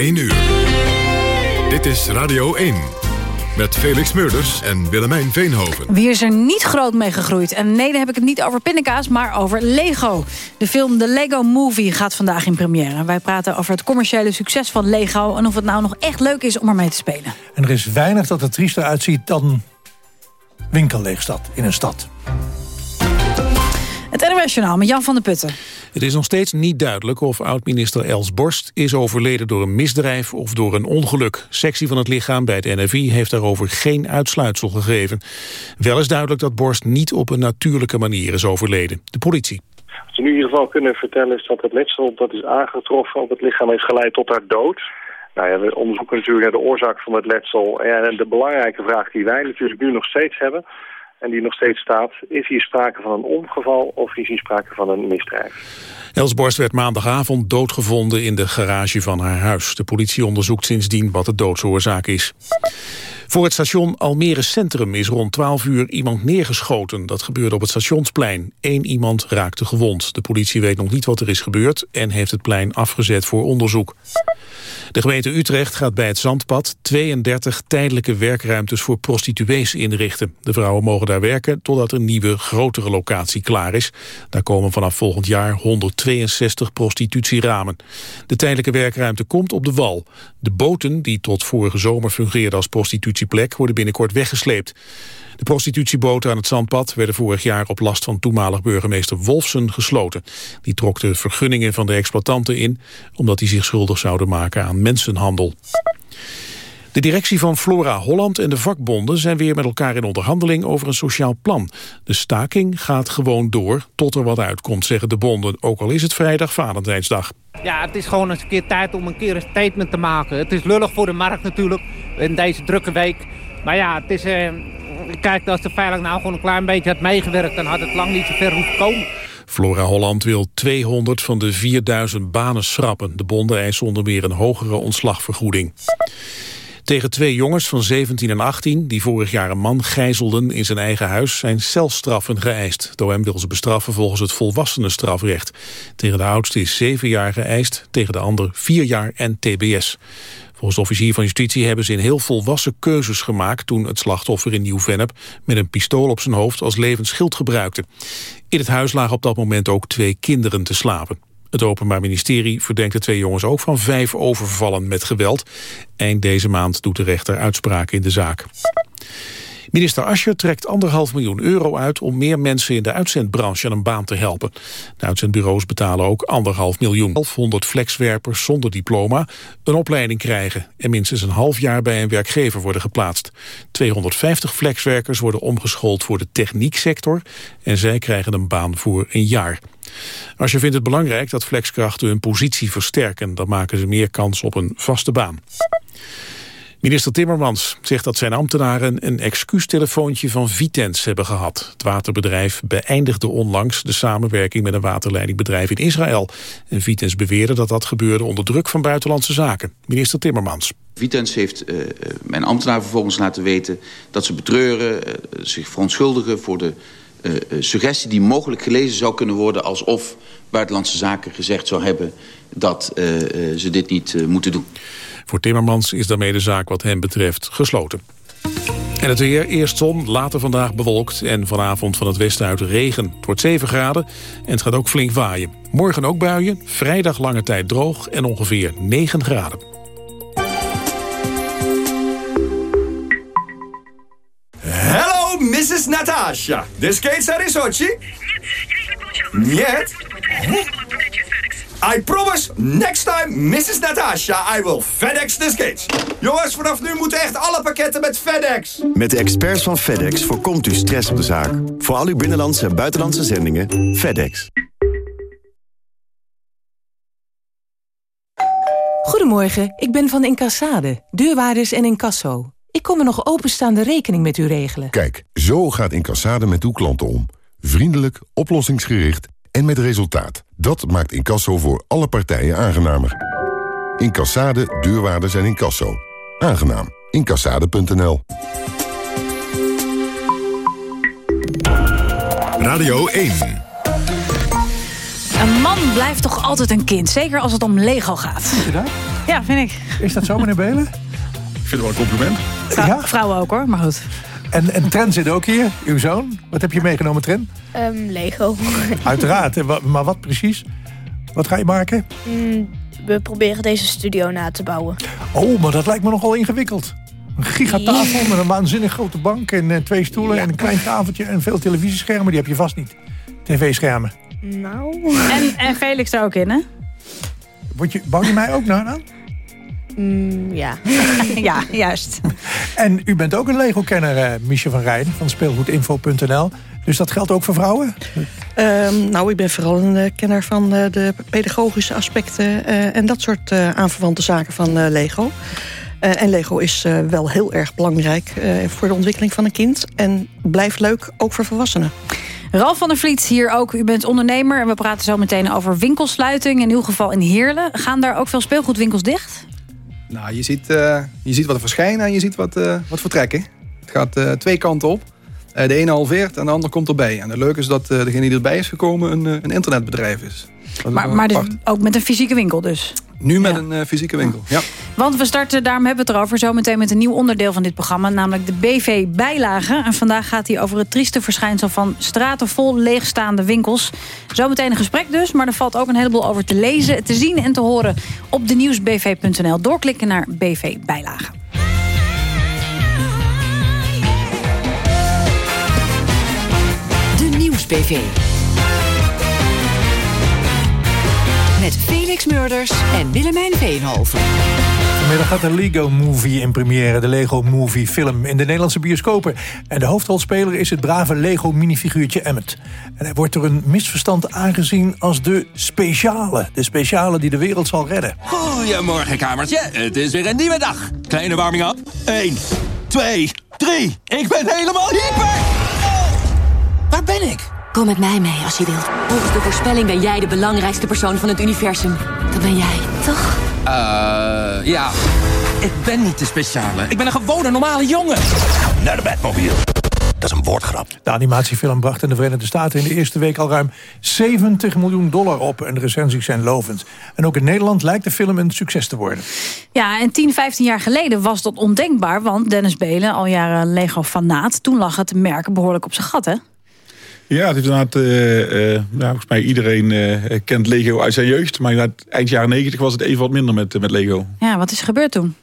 1 uur. Dit is Radio 1. Met Felix Meurders en Willemijn Veenhoven. Wie is er niet groot mee gegroeid? En nee, dan heb ik het niet over pindakaas, maar over Lego. De film The Lego Movie gaat vandaag in première. Wij praten over het commerciële succes van Lego... en of het nou nog echt leuk is om ermee te spelen. En er is weinig dat er triester uitziet dan winkelleegstad in een stad. Het NOS Journaal met Jan van der Putten. Het is nog steeds niet duidelijk of oud-minister Els Borst is overleden door een misdrijf of door een ongeluk. Sectie van het lichaam bij het NFI heeft daarover geen uitsluitsel gegeven. Wel is duidelijk dat Borst niet op een natuurlijke manier is overleden. De politie. Wat we nu in ieder geval kunnen vertellen is dat het letsel dat is aangetroffen op het lichaam heeft geleid tot haar dood. Nou ja, we onderzoeken natuurlijk naar de oorzaak van het letsel. En de belangrijke vraag die wij natuurlijk nu nog steeds hebben en die nog steeds staat... is hier sprake van een ongeval of is hier sprake van een misdrijf? Els Borst werd maandagavond doodgevonden in de garage van haar huis. De politie onderzoekt sindsdien wat de doodsoorzaak is. Voor het station Almere Centrum is rond 12 uur iemand neergeschoten. Dat gebeurde op het stationsplein. Eén iemand raakte gewond. De politie weet nog niet wat er is gebeurd... en heeft het plein afgezet voor onderzoek. De gemeente Utrecht gaat bij het Zandpad 32 tijdelijke werkruimtes voor prostituees inrichten. De vrouwen mogen daar werken totdat een nieuwe, grotere locatie klaar is. Daar komen vanaf volgend jaar 162 prostitutieramen. De tijdelijke werkruimte komt op de wal. De boten die tot vorige zomer fungeerden als prostitutieplek worden binnenkort weggesleept. De prostitutieboten aan het Zandpad werden vorig jaar op last van toenmalig burgemeester Wolfsen gesloten. Die trok de vergunningen van de exploitanten in, omdat die zich schuldig zouden maken aan mensenhandel. De directie van Flora Holland en de vakbonden zijn weer met elkaar in onderhandeling over een sociaal plan. De staking gaat gewoon door tot er wat uitkomt, zeggen de bonden, ook al is het vrijdag Valentijnsdag. Ja, het is gewoon eens een keer tijd om een keer een statement te maken. Het is lullig voor de markt natuurlijk, in deze drukke week. Maar ja, het is, eh, kijk, als de veiling nou gewoon een klein beetje had meegewerkt... dan had het lang niet zo ver hoeven komen. Flora Holland wil 200 van de 4000 banen schrappen. De bonden eisen onder meer een hogere ontslagvergoeding. Tegen twee jongens van 17 en 18, die vorig jaar een man gijzelden in zijn eigen huis, zijn celstraffen geëist. De OM wil ze bestraffen volgens het volwassenenstrafrecht. Tegen de oudste is zeven jaar geëist, tegen de ander vier jaar en tbs. Volgens de officier van justitie hebben ze in heel volwassen keuzes gemaakt... toen het slachtoffer in Nieuw-Vennep met een pistool op zijn hoofd als levensschild gebruikte. In het huis lagen op dat moment ook twee kinderen te slapen. Het Openbaar Ministerie verdenkt de twee jongens ook van vijf overvallen met geweld. Eind deze maand doet de rechter uitspraak in de zaak. Minister Ascher trekt anderhalf miljoen euro uit om meer mensen in de uitzendbranche aan een baan te helpen. De uitzendbureaus betalen ook anderhalf miljoen. 1100 flexwerpers zonder diploma een opleiding krijgen en minstens een half jaar bij een werkgever worden geplaatst. 250 flexwerkers worden omgeschoold voor de technieksector en zij krijgen een baan voor een jaar. Als je vindt het belangrijk dat flexkrachten hun positie versterken, dan maken ze meer kans op een vaste baan. Minister Timmermans zegt dat zijn ambtenaren een excuustelefoontje van Vitens hebben gehad. Het waterbedrijf beëindigde onlangs de samenwerking met een waterleidingbedrijf in Israël. En Vitens beweerde dat dat gebeurde onder druk van buitenlandse zaken. Minister Timmermans. Vitens heeft uh, mijn ambtenaar vervolgens laten weten dat ze betreuren, uh, zich verontschuldigen voor de uh, suggestie die mogelijk gelezen zou kunnen worden alsof Buitenlandse Zaken gezegd zou hebben dat ze dit niet moeten doen. Voor Timmermans is daarmee de zaak wat hem betreft gesloten. En het weer, eerst zon, later vandaag bewolkt... en vanavond van het westen uit regen. Het wordt 7 graden en het gaat ook flink waaien. Morgen ook buien, vrijdag lange tijd droog en ongeveer 9 graden. Mrs. Natasha. The skates are in Sochi? Нет. I promise, next time, Mrs. Natasha, I will FedEx the skates. Jongens, vanaf nu moeten echt alle pakketten met FedEx. Met de experts van FedEx voorkomt u stress op de zaak. Voor al uw binnenlandse en buitenlandse zendingen, FedEx. Goedemorgen, ik ben van Incassade, deurwaarders en incasso. Ik kom een nog openstaande rekening met u regelen. Kijk, zo gaat Incassade met uw klanten om. Vriendelijk, oplossingsgericht en met resultaat. Dat maakt incasso voor alle partijen aangenamer. Incassade, deurwaarders en incasso. Aangenaam. Incassade.nl Radio 1 Een man blijft toch altijd een kind, zeker als het om Lego gaat. je dat? Ja, vind ik. Is dat zo, meneer Belen? Ik vind het wel een compliment. Vrou- Vrouwen ook hoor, maar goed. En, en Tren zit ook hier, uw zoon. Wat heb je meegenomen, Tren? Ehm, Lego. Uiteraard, maar wat precies? Wat ga je maken? Mm, we proberen deze studio na te bouwen. Oh, maar dat lijkt me nogal ingewikkeld. Een gigatafel met een waanzinnig grote bank en eh, twee stoelen en een klein tafeltje en veel televisieschermen. Die heb je vast niet. TV-schermen. Nou... En, en Felix er ook in, hè? Word je, bouw je mij ook nou dan? Mm, ja. ja, juist. En u bent ook een Lego-kenner, eh Michel van Rijn van speelgoedinfo.nl. Dus dat geldt ook voor vrouwen? Ehm, nou, ik ben vooral een eh, kenner van eh, de pedagogische aspecten... eh, en dat soort eh, aanverwante zaken van eh, Lego. Eh, en Lego is eh, wel heel erg belangrijk eh, voor de ontwikkeling van een kind. En blijft leuk, ook voor volwassenen. Ralf van der Vliet hier ook. U bent ondernemer en we praten zo meteen over winkelsluiting. In uw geval in Heerlen. Gaan daar ook veel speelgoedwinkels dicht? Nou, je ziet, eh, je ziet wat er verschijnen en je ziet wat, eh, wat vertrekken. Het gaat eh, twee kanten op. Eh, de ene halveert en de ander komt erbij. En het leuke is dat eh, degene die erbij is gekomen een, eh, een internetbedrijf is. Dat Maar, maar dus ook met een fysieke winkel dus. Nu met een fysieke winkel, ja. Want we starten, daarom hebben we het erover, zometeen met een nieuw onderdeel van dit programma. Namelijk de BV-bijlage. En vandaag gaat hij over het trieste verschijnsel van straten vol leegstaande winkels. Zometeen een gesprek dus, maar er valt ook een heleboel over te lezen, te zien en te horen op de nieuwsbv.nl. Doorklikken naar BV-bijlage. Nieuwsbv. Met Felix Murders en Willemijn Veenhoven. Vanmiddag gaat de Lego Movie in première, de Lego Movie film in de Nederlandse bioscopen. En de hoofdrolspeler is het brave Lego minifiguurtje Emmet. En hij wordt door een misverstand aangezien als de speciale. De speciale die de wereld zal redden. Goedemorgen, kamertje. Het is weer een nieuwe dag. Kleine warming-up. 1, 2, 3. Ik ben helemaal hyper. Waar ben ik? Kom met mij mee als je wilt. Volgens de voorspelling ben jij de belangrijkste persoon van het universum. Dat ben jij, toch? Eh, ja. Ik ben niet de speciale. Ik ben een gewone normale jongen. Naar de Batmobile. Dat is een woordgrap. De animatiefilm bracht in de Verenigde Staten in de eerste week al ruim 70 miljoen dollar op. En de recensies zijn lovend. En ook in Nederland lijkt de film een succes te worden. Ja, en 10, 15 jaar geleden was dat ondenkbaar. Want Dennis Belen, al jaren Lego-fanaat... toen lag het merk behoorlijk op zijn gat, hè? Ja, het is inderdaad, eh, ja, volgens mij iedereen eh, kent Lego uit zijn jeugd. Maar eind jaren negentig was het even wat minder met, met Lego. Ja, wat is er gebeurd toen?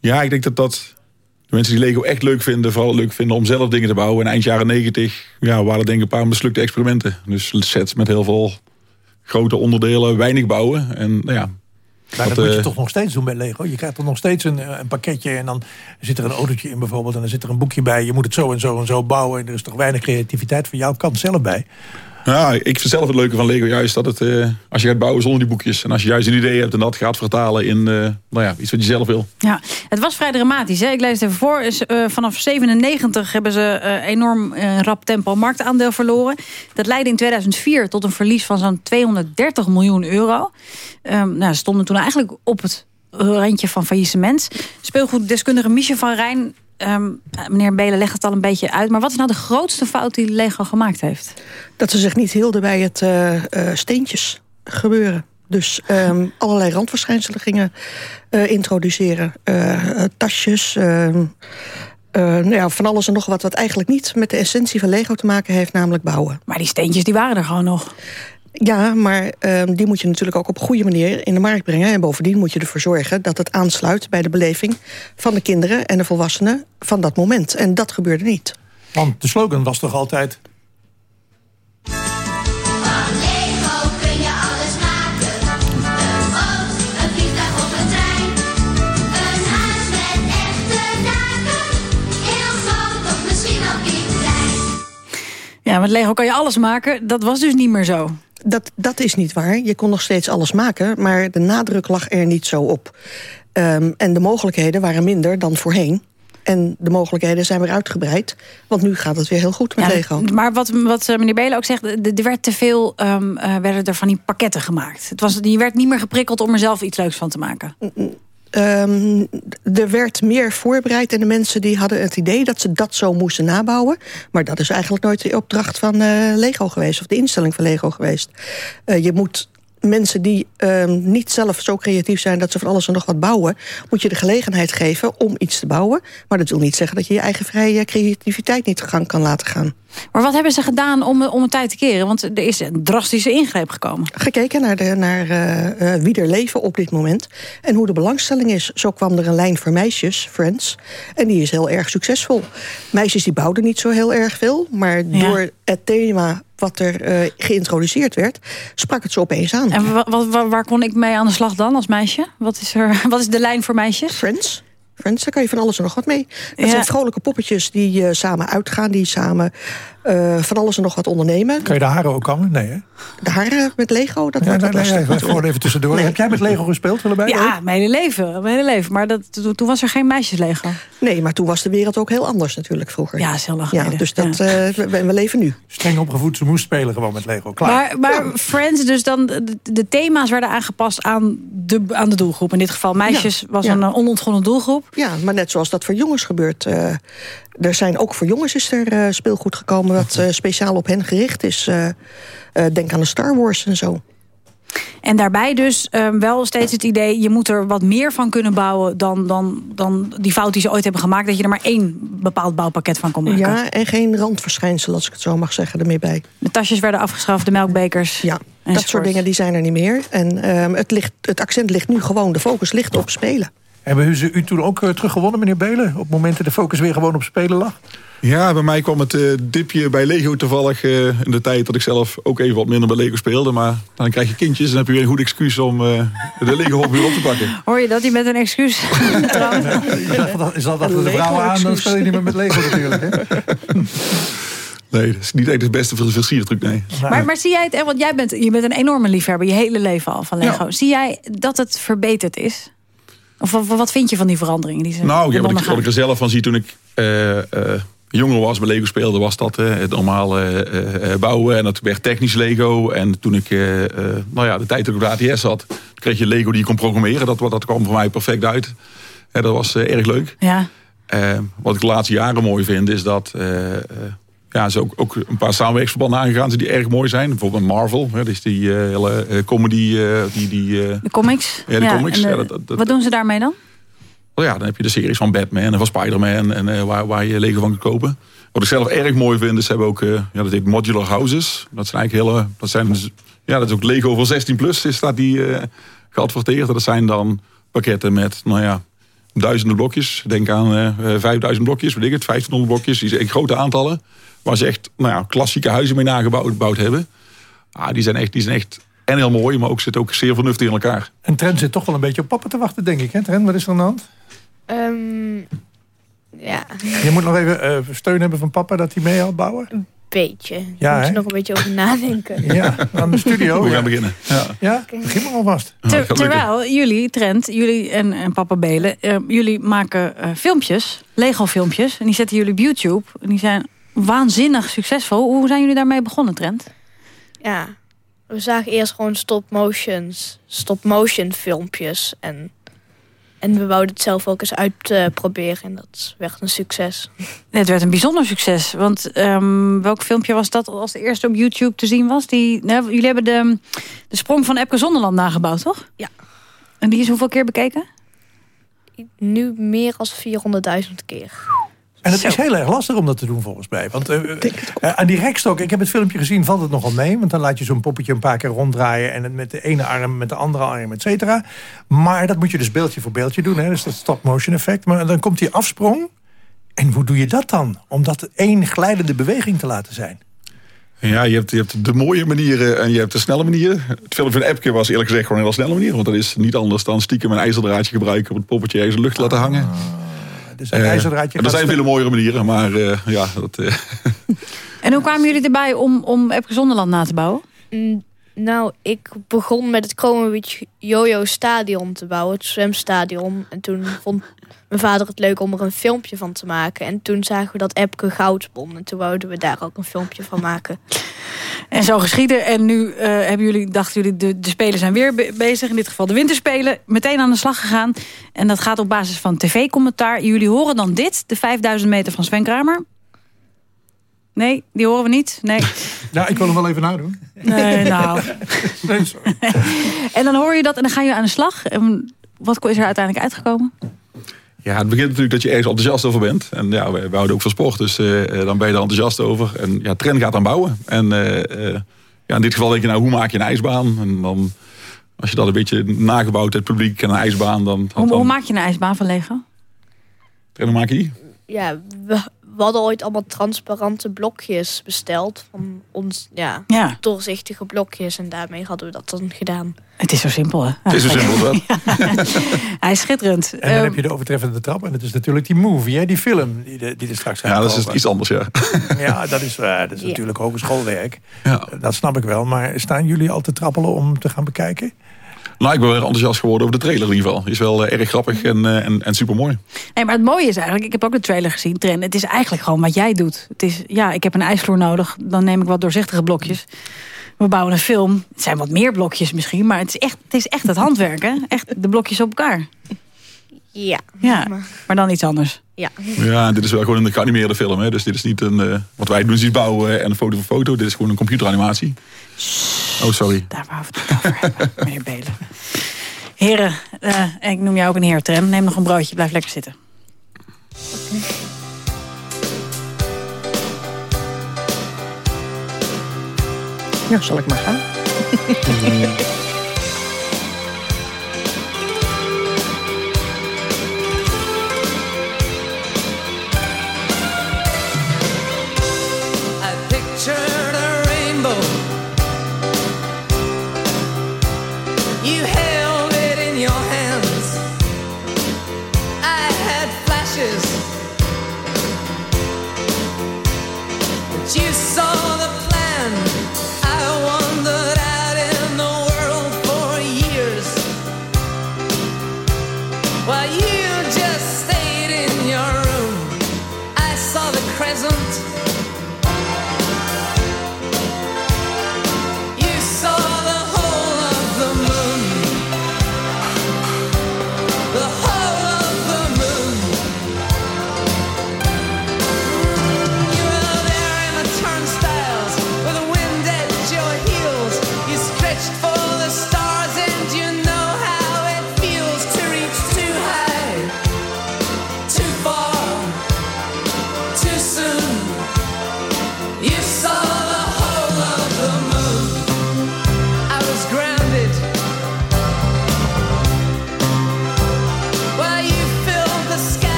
Ja, ik denk dat dat de mensen die Lego echt leuk vinden, vooral leuk vinden om zelf dingen te bouwen. En eind jaren negentig ja, waren er denk ik een paar mislukte experimenten. Dus sets met heel veel grote onderdelen, weinig bouwen. En nou ja, Maar dat, moet je eh, toch nog steeds doen bij Lego. Je krijgt toch nog steeds een, eh, een pakketje en dan zit er een autootje in bijvoorbeeld. En dan zit er een boekje bij. Je moet het zo en zo en zo bouwen. En er is toch weinig creativiteit van jouw kant zelf bij. Ja, ik vind zelf het leuke van Lego juist dat het, eh, als je gaat bouwen zonder die boekjes. En als je juist een idee hebt en dat gaat vertalen in eh, nou ja, iets wat je zelf wil. Ja, het was vrij dramatisch. Hè? Ik lees het even voor. Is, eh, vanaf 97 hebben ze enorm rap tempo marktaandeel verloren. Dat leidde in 2004 tot een verlies van zo'n 230 miljoen euro. Ehm, nou, ze stonden toen eigenlijk op het randje van faillissement. Speelgoeddeskundige Michel van Rijn... ehm, meneer Belen legt het al een beetje uit. Maar wat is nou de grootste fout die Lego gemaakt heeft? Dat ze zich niet hielden bij het eh, steentjes gebeuren. Dus ehm, allerlei randverschijnselen gingen eh, introduceren. Tasjes, ehm, eh, nou ja, van alles en nog wat... wat eigenlijk niet met de essentie van Lego te maken heeft, namelijk bouwen. Maar die steentjes die waren er gewoon nog. Ja, maar ehm, die moet je natuurlijk ook op een goede manier in de markt brengen. En bovendien moet je ervoor zorgen dat het aansluit... bij de beleving van de kinderen en de volwassenen van dat moment. En dat gebeurde niet. Want de slogan was toch altijd... Lego kun je alles maken. Een boot, een vliegtuig of een trein. Een huis met echte daken. Heel groot of misschien wel piepklein. Ja, met Lego kan je alles maken. Dat was dus niet meer zo. Dat, dat is niet waar. Je kon nog steeds alles maken, maar de nadruk lag er niet zo op. Ehm, en de mogelijkheden waren minder dan voorheen. En de mogelijkheden zijn weer uitgebreid. Want nu gaat het weer heel goed met Ja, Lego. Maar wat, wat eh, meneer Belen ook zegt, er er werd te veel ehm, eh, werden er van die pakketten gemaakt. Het was, je werd niet meer geprikkeld om er zelf iets leuks van te maken. Ehm, er werd meer voorbereid en de mensen die hadden het idee dat ze dat zo moesten nabouwen. Maar dat is eigenlijk nooit de opdracht van eh, Lego geweest of de instelling van Lego geweest. Eh, je moet mensen die ehm, niet zelf zo creatief zijn... dat ze van alles en nog wat bouwen... moet je de gelegenheid geven om iets te bouwen. Maar dat wil niet zeggen dat je je eigen vrije creativiteit niet gang kan laten gaan. Maar wat hebben ze gedaan om, om het tijd te keren? Want er is een drastische ingreep gekomen. Gekeken naar, de, naar eh, eh, wie er leven op dit moment... en hoe de belangstelling is. Zo kwam er een lijn voor meisjes, Friends... en die is heel erg succesvol. Meisjes die bouwden niet zo heel erg veel... maar Ja. door het thema wat er eh, geïntroduceerd werd... sprak het ze opeens aan. En wa- wa- wa- waar kon ik mee aan de slag dan als meisje? Wat is, er, wat is de lijn voor meisjes? Friends. Friends, daar kan je van alles en nog wat mee. Dat Ja. zijn vrolijke poppetjes die eh, samen uitgaan... die samen eh, van alles en nog wat ondernemen. Kan je de haren ook kammen? Nee, hè? De haren met Lego, dat Ja, wordt nee, wat nee, lastig. nee, gewoon even tussendoor. Heb jij met Lego gespeeld, Willemijn? Ja, mijn hele leven. Mijn hele leven. Maar dat, toen toen was er geen meisjeslego. Nee, maar toen was de wereld ook heel anders natuurlijk vroeger. Ja, is heel lang Ja, dus dat, eh, we, we leven nu. Streng opgevoed, ze moest spelen gewoon met Lego. Klaar. Maar, maar Friends, dus dan de, de thema's werden aangepast aan de, aan de doelgroep. In dit geval meisjes Ja, was ja. een eh, onontgonnen doelgroep. Ja, maar net zoals dat voor jongens gebeurt. eh, er zijn ook voor jongens is er eh, speelgoed gekomen... dat eh, speciaal op hen gericht is. Eh, eh, denk aan de Star Wars en zo. En daarbij dus wel steeds het idee... je moet er wat meer van kunnen bouwen dan, dan, dan die fout die ze ooit hebben gemaakt... dat je er maar één bepaald bouwpakket van kon maken. Ja, en geen randverschijnsel, als ik het zo mag zeggen, ermee bij. De tasjes werden afgeschaft, de melkbekers. Ja, dat soort dingen die zijn er niet meer. En ehm, het, ligt, het accent ligt nu gewoon, de focus ligt op spelen. Hebben ze u toen ook teruggewonnen, meneer Belen? Op momenten de focus weer gewoon op spelen lag? Ja, bij mij kwam het eh, dipje bij Lego toevallig eh, in de tijd dat ik zelf ook even wat minder bij Lego speelde. Maar dan krijg je kindjes en dan heb je weer een goed excuus om eh, de Lego hobby op te pakken. Hoor je dat? Die met een excuus. Is dat dat voor de vrouwen aan, dan speel je niet meer met Lego natuurlijk. Hè? Nee, dat is niet echt het beste voor de versiertruc, nee. Maar, maar zie jij het, want jij bent, je bent een enorme liefhebber, je hele leven al van Lego. Zie jij dat het verbeterd is? Of wat, wat vind je van die veranderingen? Die ze Nou, ja, wat, ik, wat ik er zelf van zie toen ik eh, eh, jonger was, bij Lego speelde, was dat eh, het normale eh, eh, bouwen. En dat werd technisch Lego. En toen ik nou ja, de tijd dat ik op de ATS zat, kreeg je Lego die je kon programmeren. Dat, dat kwam voor mij perfect uit. Eh, dat was erg leuk. Ja. Wat ik de laatste jaren mooi vind, is dat ja, ze ook, ook een paar samenwerkingsverbanden aangegaan zijn die erg mooi zijn. Bijvoorbeeld Marvel, hè, dus die hele comedy, die, die, De comics? Ja, de comics. en de- Ja, dat- dat- wat doen ze daarmee dan? Oh ja, dan heb je de series van Batman en van Spider-Man en eh, waar, waar je Lego van kan kopen. Wat ik zelf erg mooi vind, is hebben ook eh, ja, dat heet modular houses. Dat zijn eigenlijk hele, dat zijn dus- ja, dat is ook Lego voor 16 plus is staat die eh geadverteerd. Dat zijn dan pakketten met, nou ja, duizenden blokjes. Denk aan eh, eh, 5000 blokjes, weet ik het, 1500 blokjes. Die zijn grote aantallen. Waar ze echt, nou ja, klassieke huizen mee nagebouwd gebouwd hebben. Ah, die zijn echt, die zijn echt en heel mooi, maar ook zitten ook zeer vernuftig in elkaar. En Trent zit toch wel een beetje op papa te wachten, denk ik. Hè? Trent, wat is er aan de hand? Ehm, ja, Je moet nog even eh, steun hebben van papa dat hij mee helpt bouwen. beetje. Ja, moet je nog een beetje over nadenken. Ja, aan de studio. We ja. gaan beginnen. Ja. Ja, begin maar alvast. Ter- terwijl jullie, Trent, jullie en, en papa Belen... eh, jullie maken eh, filmpjes, Lego-filmpjes... en die zetten jullie op YouTube. En die zijn waanzinnig succesvol. Hoe zijn jullie daarmee begonnen, Trent? Ja, we zagen eerst gewoon stop-motions, stop-motion filmpjes. En, en we wouden het zelf ook eens uitproberen. en dat werd een succes. Het werd een bijzonder succes. Want ehm, welk filmpje was dat als de eerste op YouTube te zien was? Die, nou, jullie hebben de, de sprong van Epke Zonderland nagebouwd, toch? Ja. En die is hoeveel keer bekeken? Nu meer dan 400.000 keer. En het is heel erg lastig om dat te doen volgens mij. Want eh, eh, aan die rekstok, ik heb het filmpje gezien, valt het nogal mee. Want dan laat je zo'n poppetje een paar keer ronddraaien. En het met de ene arm, met de andere arm, et cetera. Maar dat moet je dus beeldje voor beeldje doen. Hè? Dus dat stop-motion effect. Maar dan komt die afsprong. En hoe doe je dat dan? Om dat één glijdende beweging te laten zijn. Ja, je hebt, je hebt de mooie manieren en je hebt de snelle manieren. Het filmpje van Epke was eerlijk gezegd gewoon een heel snelle manier. Want dat is niet anders dan stiekem een ijzerdraadje gebruiken... op het poppetje ergens in de lucht laten hangen. Dus een Eh, ijzerdraadje er zijn vele mooiere manieren, maar eh, ja, dat... eh, En hoe kwamen jullie erbij om, om Epke Zonderland na te bouwen? Mm, Nou, ik begon met het Kromenwich Jojo Stadion te bouwen, het zwemstadion. En toen vond mijn vader het leuk om er een filmpje van te maken. En toen zagen we dat Epke goud won. En toen wouden we daar ook een filmpje van maken. En zo geschieden. En nu eh, hebben jullie, dachten jullie, de, de spelen zijn weer be- bezig. In dit geval de winterspelen. Meteen aan de slag gegaan. En dat gaat op basis van tv-commentaar. Jullie horen dan dit, de 5000 meter van Sven Kramer. Nee, die horen we niet. Nee. Nou, ik wil hem wel even nadoen. Nee, nou. Nee, sorry. En dan hoor je dat en dan ga je aan de slag. En wat is er uiteindelijk uitgekomen? Ja, het begint natuurlijk dat je ergens enthousiast over bent. En ja, wij, wij houden ook van sport, dus eh, eh, dan ben je er enthousiast over. En ja, Tren gaat aan bouwen. En eh, ja, in dit geval denk je, nou, hoe maak je een ijsbaan? En dan, als je dat een beetje nagebouwd hebt, het publiek en een ijsbaan, dan... Hoe, dan hoe maak je een ijsbaan van Lego? Tren, hoe maak je die? Ja, we, we hadden ooit allemaal transparante blokjes besteld. Van ons, ja, Ja. doorzichtige blokjes. En daarmee hadden we dat dan gedaan. Het is zo simpel, hè? Het is zo simpel, dat. Hij is schitterend. En dan Ehm, heb je de overtreffende trap. En dat is natuurlijk die movie, hè, die film die, de- die er straks gaat Ja, dat is iets anders, ja. Ja, dat is, eh, dat is Ja. natuurlijk hogeschoolwerk. Dat snap ik wel. Maar staan jullie al te trappelen om te gaan bekijken? Nou, ik ben wel enthousiast geworden over de trailer in ieder geval. Is wel eh, erg grappig en, eh, en, en super mooi. Nee, maar het mooie is eigenlijk, ik heb ook de trailer gezien, Tren. Het is eigenlijk gewoon wat jij doet. Het is, ja, ik heb een ijsvloer nodig, dan neem ik wat doorzichtige blokjes. We bouwen een film. Het zijn wat meer blokjes misschien, maar het is echt het, is echt het handwerk, hè? Echt de blokjes op elkaar. Ja. Ja, maar dan iets anders. Ja. Ja, dit is wel gewoon een geanimeerde film. Hè? Dus dit is niet een... eh, wat wij doen is iets bouwen en een foto voor foto. Dit is gewoon een computeranimatie. Oh, sorry. Daar wou we het over hebben, meneer Belen. Heren, eh, ik noem jou ook een heer, Tren. Neem nog een broodje, blijf lekker zitten. Ja, zal ik maar gaan. had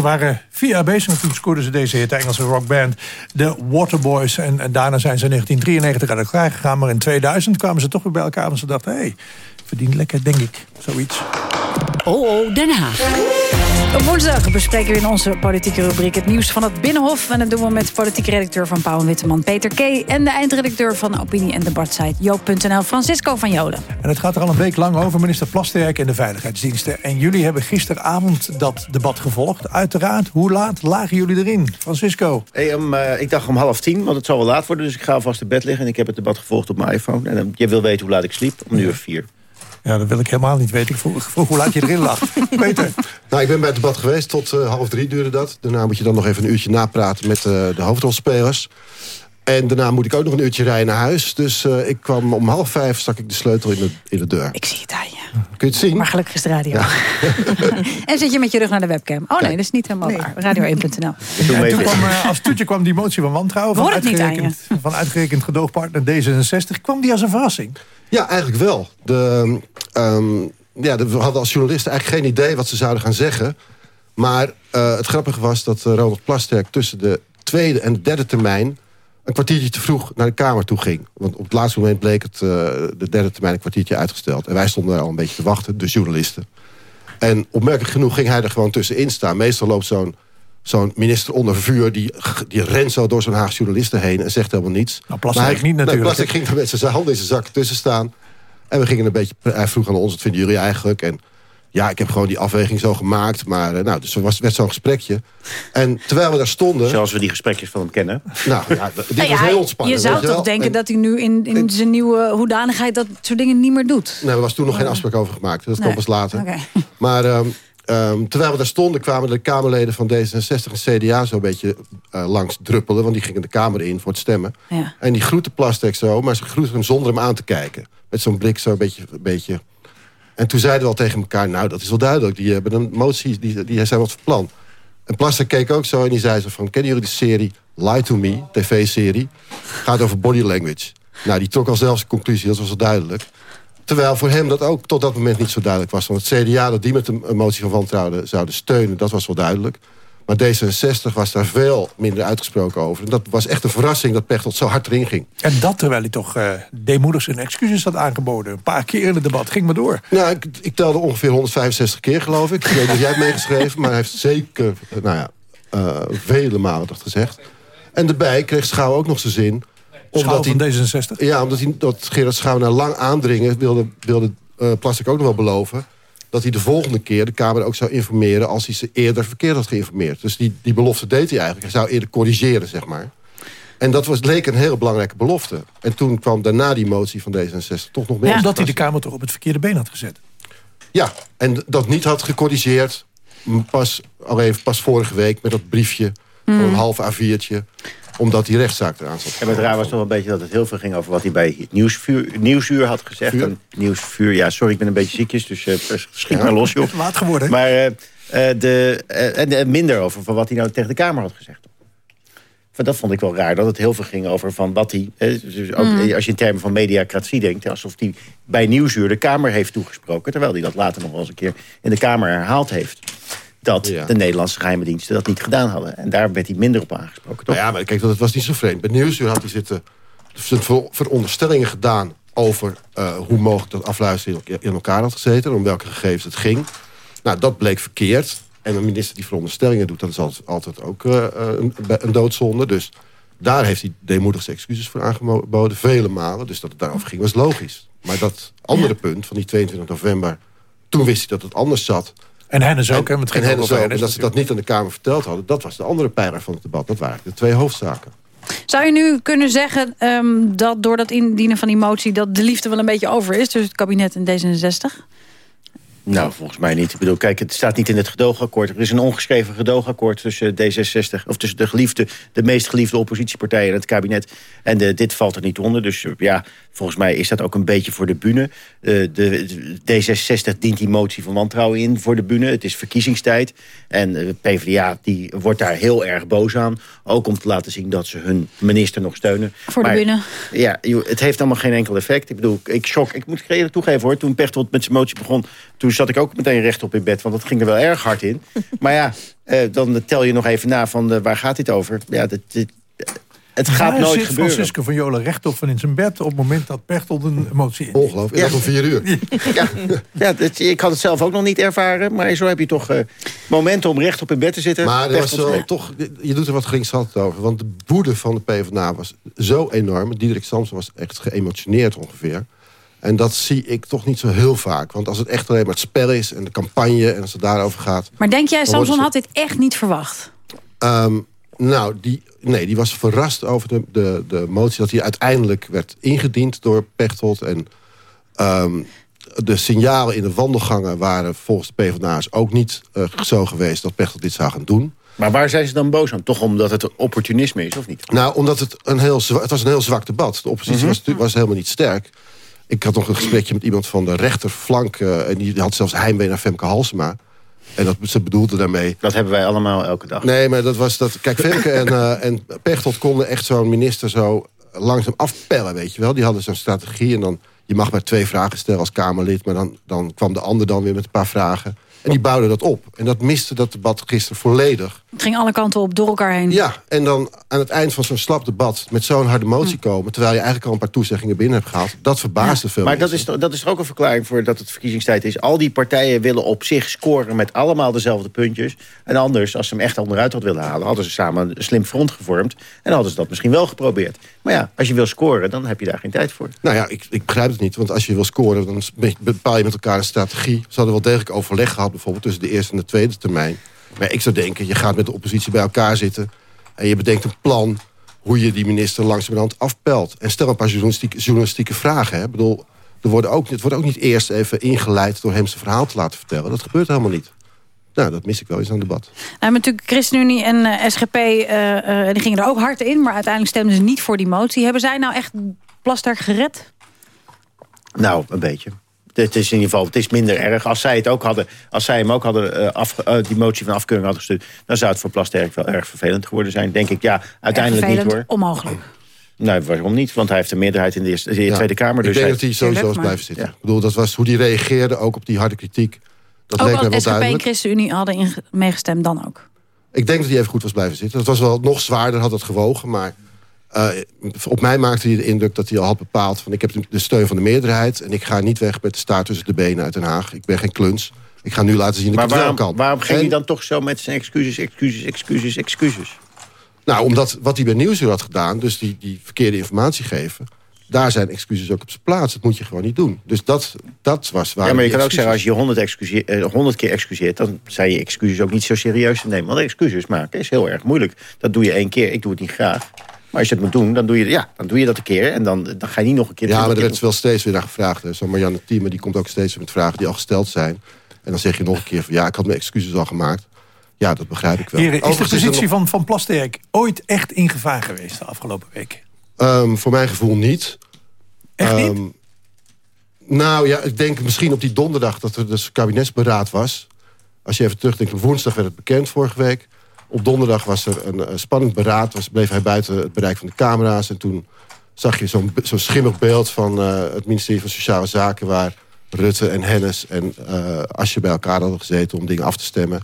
Ze waren vier jaar bezig en toen scoorden ze deze hit, Engelse rockband, de Waterboys. En, en daarna zijn ze in 1993 uit elkaar gegaan. Maar in 2000 kwamen ze toch weer bij elkaar, want ze dachten, hé, hey, verdient lekker, denk ik. Zoiets. OO Den Haag. Op woensdag bespreken we in onze politieke rubriek het nieuws van het Binnenhof. En dat doen we met politieke redacteur van Pauw en Witteman Peter K. En de eindredacteur van de opinie- en debatsite Joop.nl Francisco van Jolen. En het gaat er al een week lang over, minister Plasterk en de veiligheidsdiensten. En jullie hebben gisteravond dat debat gevolgd. Uiteraard, hoe laat lagen jullie erin? Francisco? Hey, um, uh, ik dacht om half tien, want het zal wel laat worden. Dus ik ga alvast in bed liggen. En ik heb het debat gevolgd op mijn iPhone. En uh, je wil weten hoe laat ik sliep? Om een uur vier. Ja, dat wil ik helemaal niet weten. Ik vroeg, vroeg hoe laat je erin lag. Peter? Nou, ik ben bij het debat geweest. Tot uh, half drie duurde dat. Daarna moet je dan nog even een uurtje napraten met uh, de hoofdrolspelers. En daarna moet ik ook nog een uurtje rijden naar huis. Dus uh, ik kwam om half vijf, stak ik de sleutel in de, in de deur. Ik zie het aan je. Kun je het zien? Maar gelukkig is de radio. Ja. en zit je met je rug naar de webcam. Oh nee, dat is niet helemaal nee. waar. Radio1.nl. En toen kwam, uh, als toetje kwam die motie van wantrouwen... Van uitgerekend, van uitgerekend gedoogpartner D66. Kwam die als een verrassing? Ja, eigenlijk wel. De, um, ja, de, we hadden als journalisten eigenlijk geen idee wat ze zouden gaan zeggen. Maar uh, het grappige was dat uh, Ronald Plasterk tussen de tweede en de derde termijn... een kwartiertje te vroeg naar de Kamer toe ging. Want op het laatste moment bleek het uh, de derde termijn een kwartiertje uitgesteld. En wij stonden daar al een beetje te wachten, de journalisten. En opmerkelijk genoeg ging hij er gewoon tussenin staan. Meestal loopt zo'n zo'n minister onder vuur... Die, die rent zo door zo'n Haagse journalisten heen en zegt helemaal niets. Nou, Plasterk hij, niet natuurlijk. Plasterk ging er met zijn handen in zijn zak tussen staan. En we gingen een beetje... Hij vroeg aan ons, wat vinden jullie eigenlijk? En ja, ik heb gewoon die afweging zo gemaakt. Maar nou, dus er was, werd zo'n gesprekje. En terwijl we daar stonden... Zoals we die gesprekjes van hem kennen. Nou, ja, dit nou ja, was heel ontspannen. Je zou toch denken en, dat hij nu in, in en, zijn nieuwe hoedanigheid... dat soort dingen niet meer doet? Nee, er was toen nog geen afspraak over gemaakt. Dat nee. kwam pas later. Okay. Maar... Um, Um, terwijl we daar stonden, kwamen de Kamerleden van D66 en CDA zo een beetje uh, langs druppelen. Want die gingen de Kamer in voor het stemmen. Ja. En die groette Plastek zo, maar ze groeten hem zonder hem aan te kijken. Met zo'n blik zo een beetje, beetje. En toen zeiden we al tegen elkaar, nou dat is wel duidelijk. Die hebben een motie, die, die zijn wat van plan. En Plastek keek ook zo en die zei zo van... kennen jullie de serie Lie to Me, tv-serie? Gaat over body language. Nou, die trok al zelfs de conclusie, dat was wel duidelijk. Terwijl voor hem dat ook tot dat moment niet zo duidelijk was. Want het CDA dat die met een motie van wantrouwen zouden steunen... dat was wel duidelijk. Maar D66 was daar veel minder uitgesproken over. En dat was echt een verrassing dat Pechtold zo hard erin ging. En dat terwijl hij toch uh, deemoedig zijn excuses had aangeboden. Een paar keer in het debat. Ging maar door. Nou, ik, ik telde ongeveer 165 keer, geloof ik. Ik weet niet of jij hebt meegeschreven. Maar hij heeft zeker, nou ja, uh, vele malen dat gezegd. En daarbij kreeg Schouw ook nog zijn zin omdat van hij, D66? Ja, omdat hij, dat Gerard Schouw na lang aandringen... wilde, wilde uh, Plastic ook nog wel beloven... dat hij de volgende keer de Kamer ook zou informeren... als hij ze eerder verkeerd had geïnformeerd. Dus die, die belofte deed hij eigenlijk. Hij zou eerder corrigeren, zeg maar. En dat was, leek een heel belangrijke belofte. En toen kwam daarna die motie van D66 toch nog meer. Ja, omdat hij de Kamer toch op het verkeerde been had gezet. Ja, en dat niet had gecorrigeerd... pas, al even, pas vorige week met dat briefje... Mm. van een half A4'tje omdat die rechtszaak eraan zat. En het raar was toch een beetje dat het heel veel ging over wat hij bij het nieuwsvuur, Nieuwsuur had gezegd. Vuur? En nieuwsvuur, ja, sorry, ik ben een beetje ziekjes, dus uh, schiet ja, maar los, joh. Laat geworden. Maar uh, de, uh, en minder over van wat hij nou tegen de Kamer had gezegd. Dat vond ik wel raar, dat het heel veel ging over van wat hij... Dus ook mm. Als je in termen van mediacratie denkt... alsof hij bij Nieuwsuur de Kamer heeft toegesproken... terwijl hij dat later nog wel eens een keer in de Kamer herhaald heeft dat ja. de Nederlandse geheime diensten dat niet gedaan hadden. En daar werd hij minder op aangesproken, toch? Nou ja, maar kijk, dat was niet zo vreemd. Bij Nieuwsuur had hij zitten veronderstellingen gedaan... over uh, hoe mogelijk dat afluisteren in elkaar had gezeten... en om welke gegevens het ging. Nou, dat bleek verkeerd. En een minister die veronderstellingen doet... dat is altijd, altijd ook uh, een, een doodzonde. Dus daar heeft hij deemoedigste excuses voor aangeboden. Vele malen. Dus dat het daarover ging, was logisch. Maar dat andere ja. punt van die 22 november... toen wist hij dat het anders zat... En Hennis ook, hè? Het en Hennis ook. En dat ze dat niet aan de Kamer verteld hadden... dat was de andere pijler van het debat. Dat waren de twee hoofdzaken. Zou je nu kunnen zeggen um, dat door dat indienen van die motie... dat de liefde wel een beetje over is tussen het kabinet en D66? Nou, volgens mij niet. Ik bedoel, kijk, het staat niet in het gedoogakkoord. Er is een ongeschreven gedoogakkoord tussen D66... of tussen de, geliefde, de meest geliefde oppositiepartijen en het kabinet. En de, dit valt er niet onder. Dus ja, volgens mij is dat ook een beetje voor de bühne. Uh, de, de, D66 dient die motie van wantrouwen in voor de bühne. Het is verkiezingstijd. En de PvdA die wordt daar heel erg boos aan. Ook om te laten zien dat ze hun minister nog steunen. Voor maar, de bühne. Ja, het heeft allemaal geen enkel effect. Ik bedoel, ik, shock, ik moet eerlijk toegeven hoor. Toen Pechtold met zijn motie begon... toen zat ik ook meteen rechtop in bed. Want dat ging er wel erg hard in. maar ja, eh, dan tel je nog even na van uh, waar gaat dit over. Ja, dit, dit, Het gaat nooit zit gebeuren. Francisco van Jolen rechtop van in zijn bed... op het moment dat Pechtold een motie in. Ongelooflijk. En dat om vier uur. Ja, ja dat- ik had het zelf ook nog niet ervaren. Maar zo heb je toch eh, momenten om recht op in bed te zitten. Maar was wel toch, je doet er wat geringschattend over. Want de woede van de PvdA was zo enorm. Diederik Samson was echt geëmotioneerd ongeveer. En dat zie ik toch niet zo heel vaak. Want als het echt alleen maar het spel is en de campagne... en als het daarover gaat... Maar denk jij, Samson ze- had dit echt niet verwacht? Ehm, nou, die, nee, die was verrast over de, de, de motie... dat die uiteindelijk werd ingediend door Pechtold. En ehm, de signalen in de wandelgangen waren volgens de PvdA's ook niet eh, zo geweest... dat Pechtold dit zou gaan doen. Maar waar zijn ze dan boos aan? Toch omdat het opportunisme is, of niet? Nou, omdat het een heel, het was een heel zwak debat. De oppositie Mhm. was, was helemaal niet sterk. Ik had nog een gesprekje met iemand van de rechterflank... eh, en die had zelfs heimwee naar Femke Halsema. En dat, ze bedoelde daarmee... Dat hebben wij allemaal elke dag. Nee, maar dat was dat... Kijk, Femke en, eh, en Pechtold konden echt zo'n minister zo langzaam afpellen, weet je wel. Die hadden zo'n strategie en dan... Je mag maar twee vragen stellen als Kamerlid... maar dan, dan kwam de ander dan weer met een paar vragen. En die bouwden dat op. En dat miste dat debat gisteren volledig. Het ging alle kanten op, door elkaar heen. Ja, en dan aan het eind van zo'n slap debat... met zo'n harde motie komen... terwijl je eigenlijk al een paar toezeggingen binnen hebt gehaald... dat verbaasde veel Maar dat mensen. is, toch- dat is toch ook een verklaring voor dat het verkiezingstijd is. Al die partijen willen op zich scoren met allemaal dezelfde puntjes. En anders, als ze hem echt onderuit had willen halen... hadden ze samen een slim front gevormd. En hadden ze dat misschien wel geprobeerd. Maar ja, als je wil scoren, dan heb je daar geen tijd voor. Nou ja, ik, ik begrijp het niet. Want als je wil scoren, dan be- bepaal je met elkaar een strategie. Ze hadden wel degelijk overleg gehad... bijvoorbeeld tussen de eerste en de tweede termijn. Maar ik zou denken, je gaat met de oppositie bij elkaar zitten... en je bedenkt een plan hoe je die minister langzamerhand afpelt. En stel een paar journalistieke, journalistieke vragen. Hè. Ik bedoel, er worden ook, het wordt ook niet eerst even ingeleid... door hem zijn verhaal te laten vertellen. Dat gebeurt helemaal niet. Nou, dat mis ik wel eens aan het debat. Nou, natuurlijk ChristenUnie en eh, SGP, eh, eh, die gingen er ook hard in... maar uiteindelijk stemden ze niet voor die motie. Hebben zij nou echt Plasterk gered? Nou, een beetje. Het is in ieder geval, het is minder erg. Als zij het ook hadden, als zij hem ook hadden eh, af, eh, die motie van afkeuring hadden gestuurd, dan zou het voor Plasterk wel erg vervelend geworden zijn. Denk ik, ja, uiteindelijk niet Vervelend, hoor. onmogelijk. Nou, waarom niet? Want hij heeft een meerderheid in de, eerste, de Ja, Tweede Kamer. Dus ik denk dat hij sowieso is blijven zitten. Ik bedoel, dat was hoe hij reageerde, ook op die harde kritiek. Dat ook leek als SGP en. ChristenUnie hadden meegestemd, dan ook. Ik denk dat hij even goed was blijven zitten. Dat was wel nog zwaarder, had het gewogen. Maar eh, op mij maakte hij de indruk dat hij al had bepaald... van ik heb de steun van de meerderheid... en ik ga niet weg met de staart tussen de benen uit Den Haag. Ik ben geen kluns. Ik ga nu laten zien dat Maar ik het wel waarom, kan. waarom ging En- hij dan toch zo met zijn excuses, excuses, excuses, excuses? Nou, omdat wat hij bij Nieuwsuur had gedaan... dus die, die verkeerde informatie geven... daar zijn excuses ook op zijn plaats. Dat moet je gewoon niet doen. Dus dat, dat was waar... ja, maar je kan ook zeggen, als je honderd excuseer- eh, 100 keer excuseert... dan zijn je excuses ook niet zo serieus te nemen. Want excuses maken is heel erg moeilijk. Dat doe je één keer, ik doe het niet graag. Maar als je het moet doen, dan doe je, ja, dan doe je dat een keer... en dan, dan ga je niet nog een keer... Ja, maar er werd wel steeds weer naar gevraagd. hè. Zo'n Marianne Thieme die komt ook steeds weer met vragen die al gesteld zijn. En dan zeg je nog een keer van ja, ik had mijn excuses al gemaakt. Ja, dat begrijp ik wel. Heren, is de positie nog- van, van Plasterk ooit echt in gevaar geweest de afgelopen week? Ehm, voor mijn gevoel niet. Echt niet? Ehm, nou ja, ik denk misschien op die donderdag dat er dus kabinetsberaad was. Als je even terugdenkt, op woensdag werd het bekend vorige week. Op donderdag was er een, een spannend beraad. Was, bleef hij buiten het bereik van de camera's. En toen zag je zo'n zo'n schimmig beeld van eh, het ministerie van Sociale Zaken... waar Rutte en Hennis en eh Asje bij elkaar hadden gezeten om dingen af te stemmen.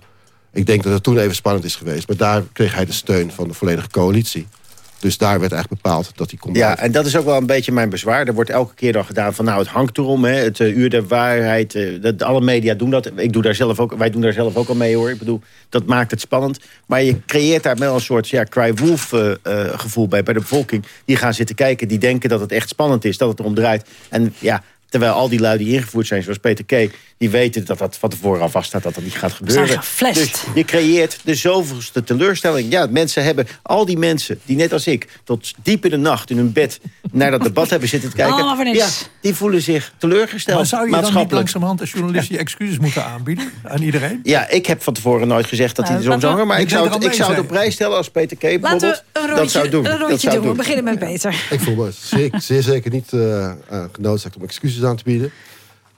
Ik denk dat het toen even spannend is geweest. Maar daar kreeg hij de steun van de volledige coalitie. Dus daar werd eigenlijk bepaald dat hij kon Ja, blijven. en dat is ook wel een beetje mijn bezwaar. Er wordt elke keer dan gedaan van nou, het hangt erom. Hè, het eh, uur der waarheid. eh, dat, alle media doen dat. Ik doe daar zelf ook, wij doen daar zelf ook al mee hoor. Ik bedoel, dat maakt het spannend. Maar je creëert daar wel een soort ja, cry wolf eh, gevoel bij, bij de bevolking. Die gaan zitten kijken, die denken dat het echt spannend is. Dat het erom draait. En ja, terwijl al die lui die ingevoerd zijn, zoals Peter K... die weten dat dat van tevoren al vaststaat dat dat niet gaat gebeuren. Dus je creëert de zoveelste teleurstelling. Ja, mensen hebben, al die mensen die net als ik... tot diep in de nacht in hun bed naar dat debat hebben zitten te kijken... Ja, die voelen zich teleurgesteld, Maar zou je dan niet langzamerhand als journalist je excuses moeten aanbieden aan iedereen? Ja, ik heb van tevoren nooit gezegd dat Nou, hij er we- hangen... maar ik zou, het, ik zou het op prijs stellen als Peter K. Laten we bijvoorbeeld een dat zou doen. een Dat zou doen. We beginnen met Peter. Ik voel me zeer, zeer zeker niet eh, genoodzaakt om excuses aan te bieden.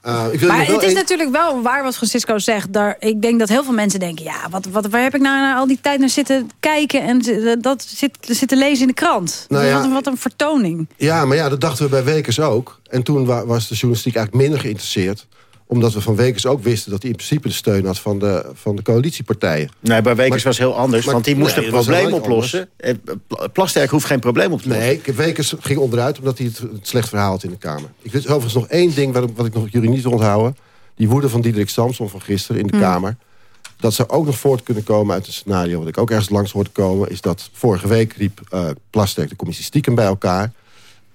Eh, ik wil Maar het is natuurlijk wel waar wat Francisco zegt. Daar, ik denk dat heel veel mensen denken... ja, wat, wat, waar heb ik nou al die tijd naar zitten kijken... en dat zit, zitten lezen in de krant. Nou ja. wat, een, wat een vertoning. Ja, maar ja, dat dachten we bij Wekers ook. En toen wa- was de journalistiek eigenlijk minder geïnteresseerd. Omdat we van Wekers ook wisten dat hij in principe de steun had van de, van de coalitiepartijen. Nee, bij Wekers Maar- was heel anders, maar- want die moest nee, een probleem oplossen. Eh, Pla- Plasterk hoeft geen probleem op te lossen. Nee, Wekers ging onderuit omdat hij het, het slecht verhaal had in de Kamer. Ik weet overigens nog één ding wat, ik- wat ik nog jullie niet onthouden. Die woede van Diederik Samson van gisteren in de Hmm. Kamer. Dat zou ook nog voort kunnen komen uit een scenario... wat ik ook ergens langs hoorde komen... is dat vorige week riep eh Plasterk de commissie stiekem bij elkaar.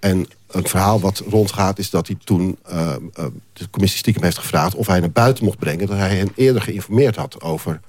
En een verhaal wat rondgaat is dat hij toen eh, eh, de commissie stiekem heeft gevraagd... of hij naar buiten mocht brengen dat hij hen eerder geïnformeerd had over...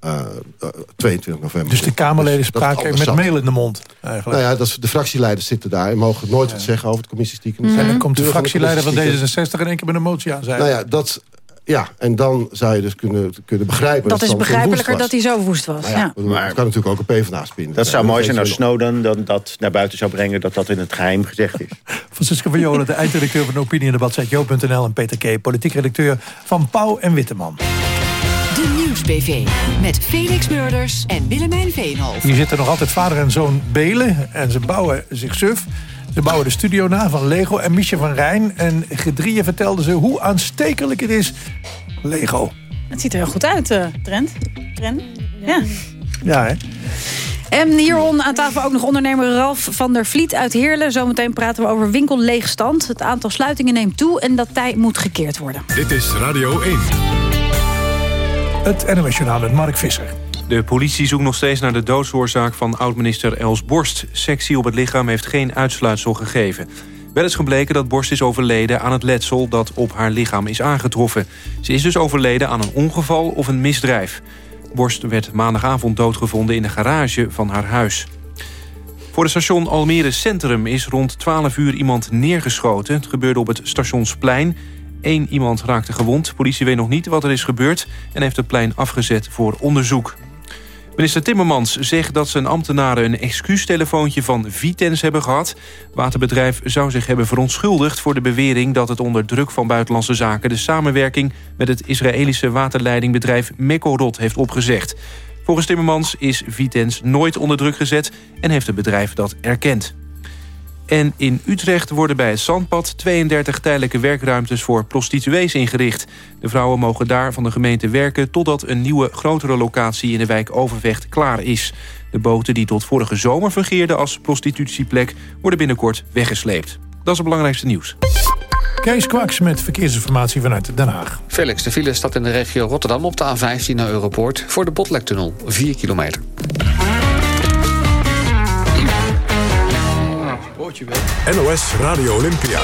eh, eh, 22 november. Dus de Kamerleden Dus spraken met zat. mail in de mond. Eigenlijk. Nou ja, dat is, de fractieleiders zitten daar en mogen nooit wat zeggen over de commissie stiekem. En dan komt de fractieleider van commissie stiekem. D66 in één keer met een motie aan. Nou ja, dat, ja, en dan zou je dus kunnen, kunnen begrijpen... Dat is Samson begrijpelijker dat hij zo woest was. Nou ja, bedoel, het kan natuurlijk ook een PvdA spinnen. Dat zou mooi zijn als Snowden dan dat naar buiten zou brengen... dat dat in het geheim gezegd is. Francisco van Jolen, de eindredacteur van Opinie en Debat, Jo.nl en Peter K., politiek redacteur van Pauw en Witteman. De Nieuws-PV. Met Felix Murders en Willemijn Veenhoven. Hier zitten nog altijd vader en zoon Belen. En ze bouwen zich suf. Ze bouwen de studio na van Lego en Michel van Rijn. En gedrieën vertelden ze hoe aanstekelijk het is. Lego. Het ziet er heel goed uit, eh, Trent. Trent? Ja. Ja, hè? En hier aan tafel ook nog ondernemer Ralf van der Vliet uit Heerlen. Zometeen praten we over winkelleegstand. Het aantal sluitingen neemt toe en dat tij moet gekeerd worden. Dit is Radio 1. Het NOS Journaal met Mark Visser. De politie zoekt nog steeds naar de doodsoorzaak van oud-minister Els Borst. Sectie op het lichaam heeft geen uitsluitsel gegeven. Wel is gebleken dat Borst is overleden aan het letsel dat op haar lichaam is aangetroffen. Ze is dus overleden aan een ongeval of een misdrijf. Borst werd maandagavond doodgevonden in de garage van haar huis. Voor het station Almere Centrum is rond 12 uur iemand neergeschoten. Het gebeurde op het stationsplein. Eén iemand raakte gewond. Politie weet nog niet wat er is gebeurd... en heeft het plein afgezet voor onderzoek. Minister Timmermans zegt dat zijn ambtenaren een excuustelefoontje van Vitens hebben gehad. Waterbedrijf zou zich hebben verontschuldigd voor de bewering dat het onder druk van Buitenlandse Zaken de samenwerking met het Israëlische waterleidingbedrijf Mekorot heeft opgezegd. Volgens Timmermans is Vitens nooit onder druk gezet en heeft het bedrijf dat erkend. En in Utrecht worden bij het Zandpad 32 tijdelijke werkruimtes voor prostituees ingericht. De vrouwen mogen daar van de gemeente werken totdat een nieuwe grotere locatie in de wijk Overvecht klaar is. De boten die tot vorige zomer fungeerden als prostitutieplek worden binnenkort weggesleept. Dat is het belangrijkste nieuws. Kees Kwaks met verkeersinformatie vanuit Den Haag. Felix, de file staat in de regio Rotterdam op de A15 naar Europoort... voor de Botlektunnel, 4 kilometer. NOS Radio Olympia.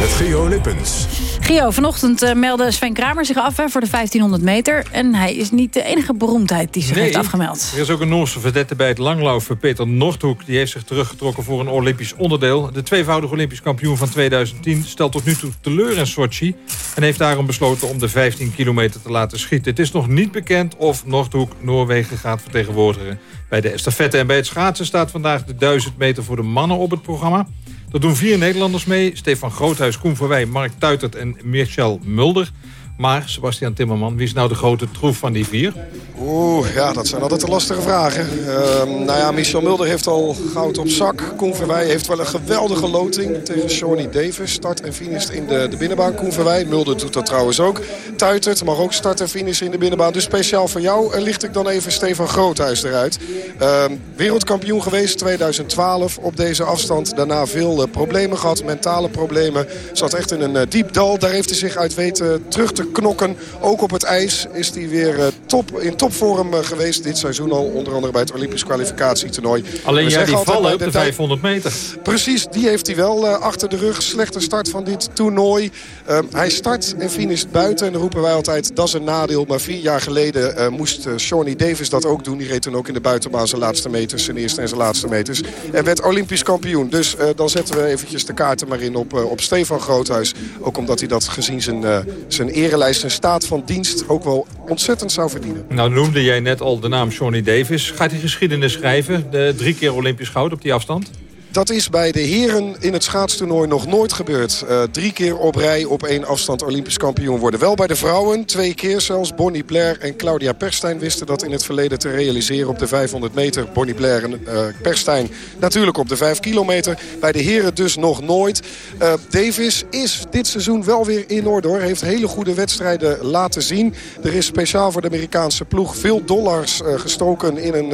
Met Gio Lippens. Gio, vanochtend eh, meldde Sven Kramer zich af hè, voor de 1500 meter. En hij is niet de enige beroemdheid die zich heeft afgemeld. Er is ook een Noorse vedette bij het langlaufen. Peter Nordhoek die heeft zich teruggetrokken voor een Olympisch onderdeel. De tweevoudig Olympisch kampioen van 2010 stelt tot nu toe teleur in Sochi... en heeft daarom besloten om de 15 kilometer te laten schieten. Het is nog niet bekend of Nordhoek Noorwegen gaat vertegenwoordigen bij de estafette. En bij het schaatsen staat vandaag de 1000 meter voor de mannen op het programma. Er doen vier Nederlanders mee. Stefan Groothuis, Koen Verwij, Mark Tuitert en Michel Mulder. Maar, Sebastian Timmerman, wie is nou de grote troef van die vier? Oeh, ja, dat zijn altijd de lastige vragen. Ehm, nou ja, Michel Mulder heeft al goud op zak. Koen Verwij heeft wel een geweldige loting tegen Shawnee Davis. Start en finish in de, de binnenbaan. Koen Verwij, Mulder doet dat trouwens ook. Tuitert mag ook start en finish in de binnenbaan. Dus speciaal voor jou eh, licht ik dan even Stefan Groothuis eruit. Ehm, wereldkampioen geweest 2012 op deze afstand. Daarna veel eh, problemen gehad, mentale problemen. Zat echt in een eh, diep dal. Daar heeft hij zich uit weten terug te knokken. Ook op het ijs is hij weer eh, top, in topvorm eh, geweest dit seizoen al. Onder andere bij het Olympisch kwalificatietoernooi. Alleen jij die vallen op de tijd- 500 meter. Precies, die heeft hij wel eh, achter de rug. Slechte start van dit toernooi. Ehm, hij start en finisht buiten. En dan roepen wij altijd, dat is een nadeel. Maar vier jaar geleden moest uh, Shawnee Davis dat ook doen. Die reed toen ook in de buitenbaan zijn laatste meters. Zijn eerste en zijn laatste meters. En werd Olympisch kampioen. Dus dan zetten we eventjes de kaarten maar in op, op Stefan Groothuis. Ook omdat hij dat gezien zijn, zijn erelijst, zijn staat van dienst... ook wel ontzettend zou verdienen. Nou noemde jij net al de naam Shawnee Davis. Gaat hij geschiedenis schrijven? De drie keer Olympisch goud op die afstand? Dat is bij de heren in het schaatstoernooi nog nooit gebeurd. Eh, drie keer op rij op één afstand Olympisch kampioen worden. Wel bij de vrouwen, twee keer zelfs. Bonnie Blair en Claudia Perstijn wisten dat in het verleden te realiseren op de 500 meter. Bonnie Blair en eh, Perstijn natuurlijk op de 5 kilometer. Bij de heren dus nog nooit. Eh, Davis is dit seizoen wel weer in orde hoor. Heeft hele goede wedstrijden laten zien. Er is speciaal voor de Amerikaanse ploeg veel dollars gestoken in een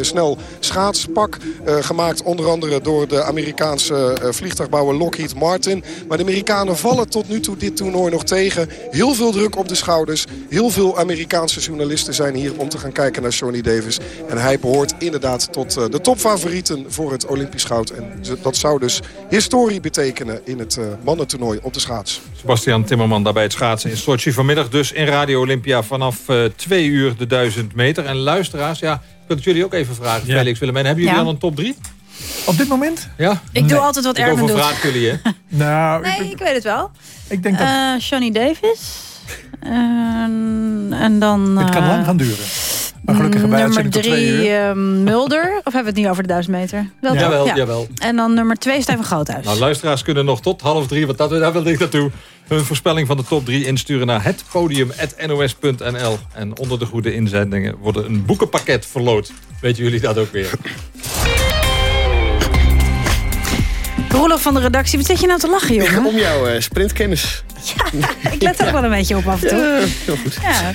snel schaatspak. Gemaakt onder andere door de Amerikaanse eh, vliegtuigbouwer Lockheed Martin. Maar de Amerikanen vallen tot nu toe dit toernooi nog tegen. Heel veel druk op de schouders. Heel veel Amerikaanse journalisten zijn hier om te gaan kijken naar Johnny Davis. En hij behoort inderdaad tot eh, de topfavorieten voor het Olympisch goud. En dat zou dus historie betekenen in het eh, mannentoernooi op de schaats. Sebastian Timmerman daarbij het schaatsen in Sochi. Vanmiddag dus in Radio Olympia vanaf eh, twee uur de 1000 meter. En luisteraars, ja, ik wil het jullie ook even vragen, Ja. Felix Willemijn. Hebben jullie Ja. al een top 3? Op dit moment? Ja? Ik doe altijd wat Ik Erwin doet. overvraag jullie, hè? Nou, Nee, ik weet het wel. Ik denk dat... Eh, Johnny Davis. En- en dan... Het kan eh, lang gaan duren. Maar gelukkig hebben wij Nummer drie eh, Mulder. Of hebben we het niet over de 1000 meter? Wel, toch? Jawel, Ja. jawel. En dan nummer twee Steven Groothuis. Nou, luisteraars kunnen nog tot half drie, want dat, daar wilde ik naartoe... hun voorspelling van de top 3 insturen naar het podium.nos.nl. En onder de goede inzendingen worden een boekenpakket verloot. Weten jullie dat ook weer? Roelof van de redactie, wat zit je nou te lachen, jongen? Om jouw eh, sprintkennis. Ik let er ook wel een beetje op af en toe. Ja, heel goed. Ja.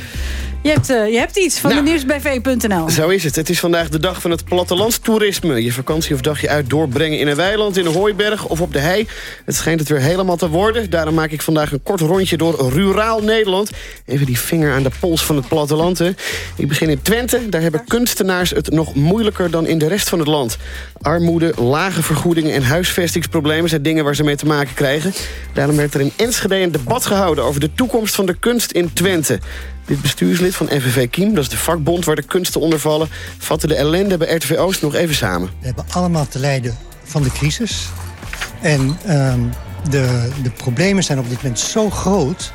Je, hebt, eh, je hebt iets van Nou. de nieuwsbv.nl. Zo is het. Het is vandaag de dag van het plattelandstoerisme. Je vakantie of dagje uit doorbrengen in een weiland, in een hooiberg of op de hei. Het schijnt het weer helemaal te worden. Daarom maak ik vandaag een kort rondje door ruraal Nederland. Even die vinger aan de pols van het platteland. Hè. Ik begin in Twente. Daar hebben kunstenaars het nog moeilijker dan in de rest van het land. Armoede, lage vergoedingen en huisvestingsproblemen... zijn dingen waar ze mee te maken krijgen. Daarom werd er in Enschede een debat gehouden... over de toekomst van de kunst in Twente. Dit bestuurslid van NVV Kiem, dat is de vakbond waar de kunsten onder vallen... vatte de ellende bij RTV Oost nog even samen. We hebben allemaal te lijden van de crisis. En ehm, de, de problemen zijn op dit moment zo groot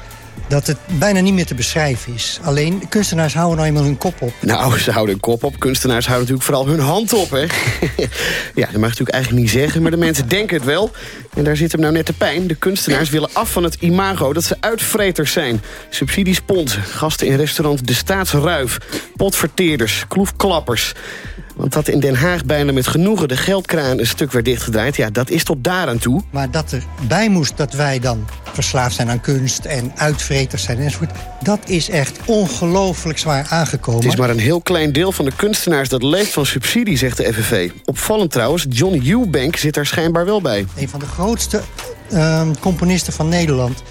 dat het bijna niet meer te beschrijven is. Alleen, kunstenaars houden nou eenmaal hun kop op. Nou, ze houden hun kop op. Kunstenaars houden natuurlijk vooral hun hand op, hè? ja, dat mag natuurlijk eigenlijk niet zeggen, maar de mensen denken het wel. En daar zit hem nou net de pijn. De kunstenaars willen af van het imago dat ze uitvreters zijn. Subsidies ponten, gasten in restaurant De Staatsruif... potverteerders, kloefklappers... Want dat in Den Haag bijna met genoegen de geldkraan een stuk werd dichtgedraaid... ja, dat is tot daar aan toe. Maar dat er bij moest dat wij dan verslaafd zijn aan kunst... en uitvreters zijn enzovoort... dat is echt ongelooflijk zwaar aangekomen. Het is maar een heel klein deel van de kunstenaars dat leeft van subsidie, zegt de FNV. Opvallend trouwens, John Eubank zit daar schijnbaar wel bij. Een van de grootste ehm, componisten van Nederland...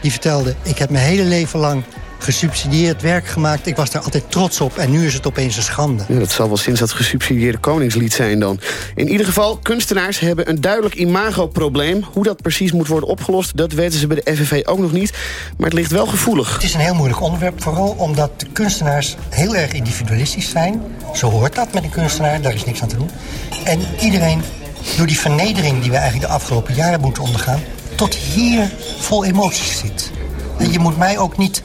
die vertelde, ik heb mijn hele leven lang gesubsidieerd werk gemaakt. Ik was daar altijd trots op en nu is het opeens een schande. Ja, dat zal wel sinds dat gesubsidieerde koningslied zijn dan. In ieder geval, kunstenaars hebben een duidelijk imagoprobleem. Hoe dat precies moet worden opgelost, dat weten ze bij de FNV ook nog niet. Maar het ligt wel gevoelig. Het is een heel moeilijk onderwerp, vooral omdat de kunstenaars heel erg individualistisch zijn. Zo hoort dat met een kunstenaar, daar is niks aan te doen. En iedereen, door die vernedering die we eigenlijk de afgelopen jaren moeten ondergaan... tot hier vol emoties zit. En je moet mij ook niet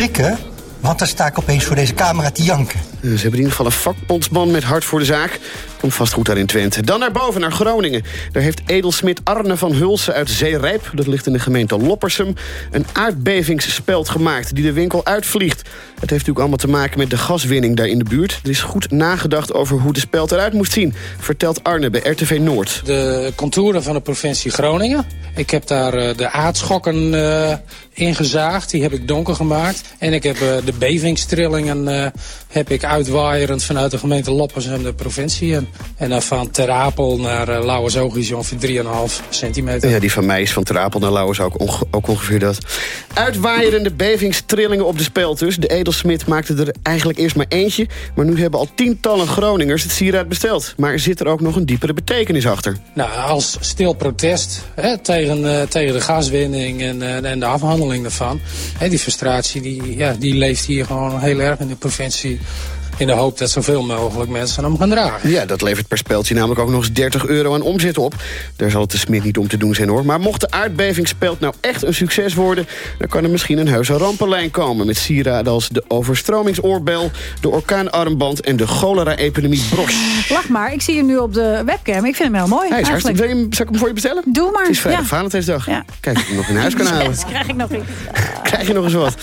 prikken, want dan sta ik opeens voor deze camera te janken. Ze hebben in ieder geval een vakbondsman met hart voor de zaak. Komt vast goed daar in Twente. Dan naar boven, naar Groningen. Daar heeft edelsmid Arne van Hulsen uit Zeerijp... dat ligt in de gemeente Loppersum... een aardbevingsspeld gemaakt die de winkel uitvliegt. Het heeft natuurlijk allemaal te maken met de gaswinning daar in de buurt. Er is goed nagedacht over hoe de speld eruit moest zien... vertelt Arne bij RTV Noord. De contouren van de provincie Groningen. Ik heb daar eh, de aardschokken eh ingezaagd. Die heb ik donker gemaakt. En ik heb eh, de bevingstrillingen heb ik uitwaaierend vanuit de gemeente Loppers en de provincie. En dan van Ter Apel naar uh, Lauwersoog ongeveer 3,5 centimeter. Ja, die van mij is van Ter Apel naar Lauwers ook, ook ongeveer dat. Uitwaaierende bevingstrillingen op de speld dus. De edelsmid maakte er eigenlijk eerst maar eentje. Maar nu hebben al tientallen Groningers het sieraad besteld. Maar zit er ook nog een diepere betekenis achter? Nou, als stil protest hè, tegen, uh, tegen de gaswinning en, uh, en de afhandeling daarvan. Hè, die frustratie die, ja, die leeft hier gewoon heel erg in de provincie In de hoop dat zoveel mogelijk mensen hem gaan dragen. Ja, dat levert per speeltje namelijk ook nog eens 30 euro aan omzet op. Daar zal het de smid niet om te doen zijn hoor. Maar mocht de aardbevingspeld nou echt een succes worden... dan kan er misschien een heuse rampenlijn komen... met sieraden als de overstromingsoorbel, de orkaanarmband... en de cholera-epidemie Bros. Lach maar, ik zie hem nu op de webcam. Ik vind hem heel mooi. Hij is hartstikke... Wil je hem- Zal ik hem voor je bestellen? Doe maar. Het is vrijdag ja. Valentijnsdag. Ja. Kijk, of hem nog in huis kan halen. Yes, krijg ik nog iets. Krijg je nog eens wat.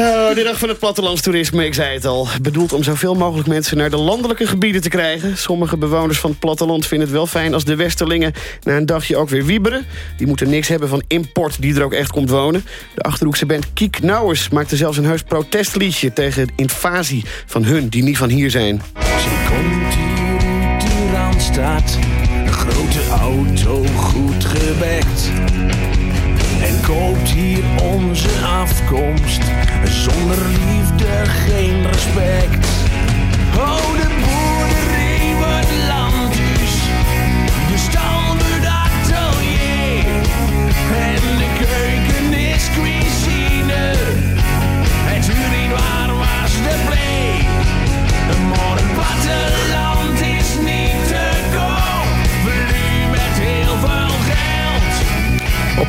Oh, de dag van het plattelandstoerisme, ik zei het al. Bedoeld om zoveel mogelijk mensen naar de landelijke gebieden te krijgen. Sommige bewoners van het platteland vinden het wel fijn... als de Westerlingen na een dagje ook weer wieberen. Die moeten niks hebben van import die er ook echt komt wonen. De Achterhoekse band Kiek Nauwers maakte zelfs een heus protestliedje... tegen de invasie van hun die niet van hier zijn. Ze komt hier uit de Randstad, een grote auto goed gewekt. Koopt hier onze afkomst, zonder liefde geen respect. Oh, de boerderij wordt landhuis,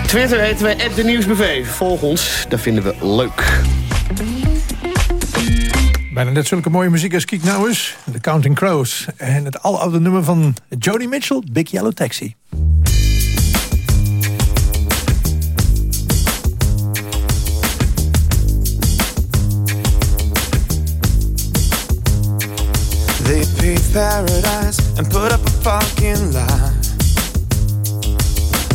Twitter heten wij de Nieuwsbv. Volg ons, dat vinden we leuk. Bijna net zulke mooie muziek als Kiek nou eens. The Counting Crows. En het aloude nummer van Jody Mitchell, Big Yellow Taxi. They paved paradise and put up a parking lot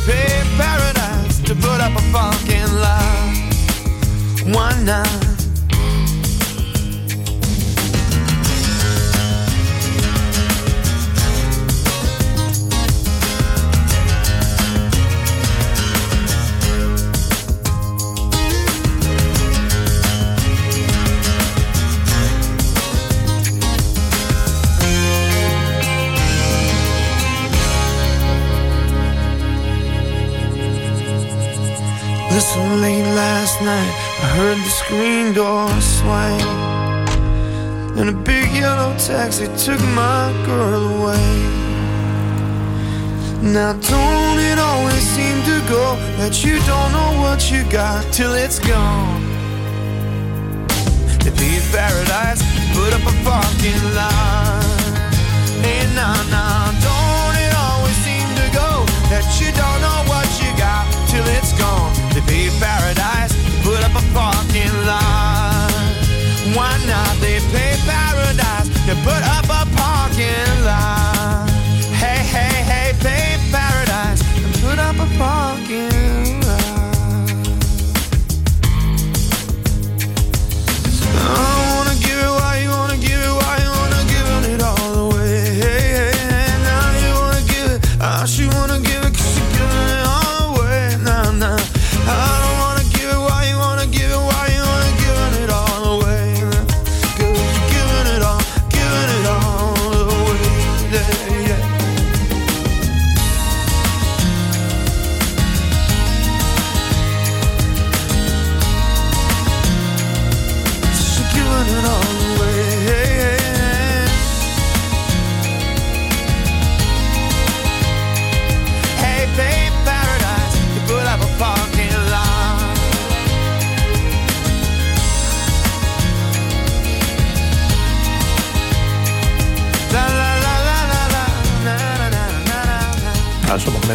pay screen door swing. And a big yellow taxi took my girl away. Now, don't it always seem to go that you don't know what you got till it's gone? They paved paradise, put up a parking lot. Hey, nah, nah, don't it always seem to go that you don't know what you got till it's gone? They paved paradise, a parking lot. Why not? They pay paradise, they put up a parking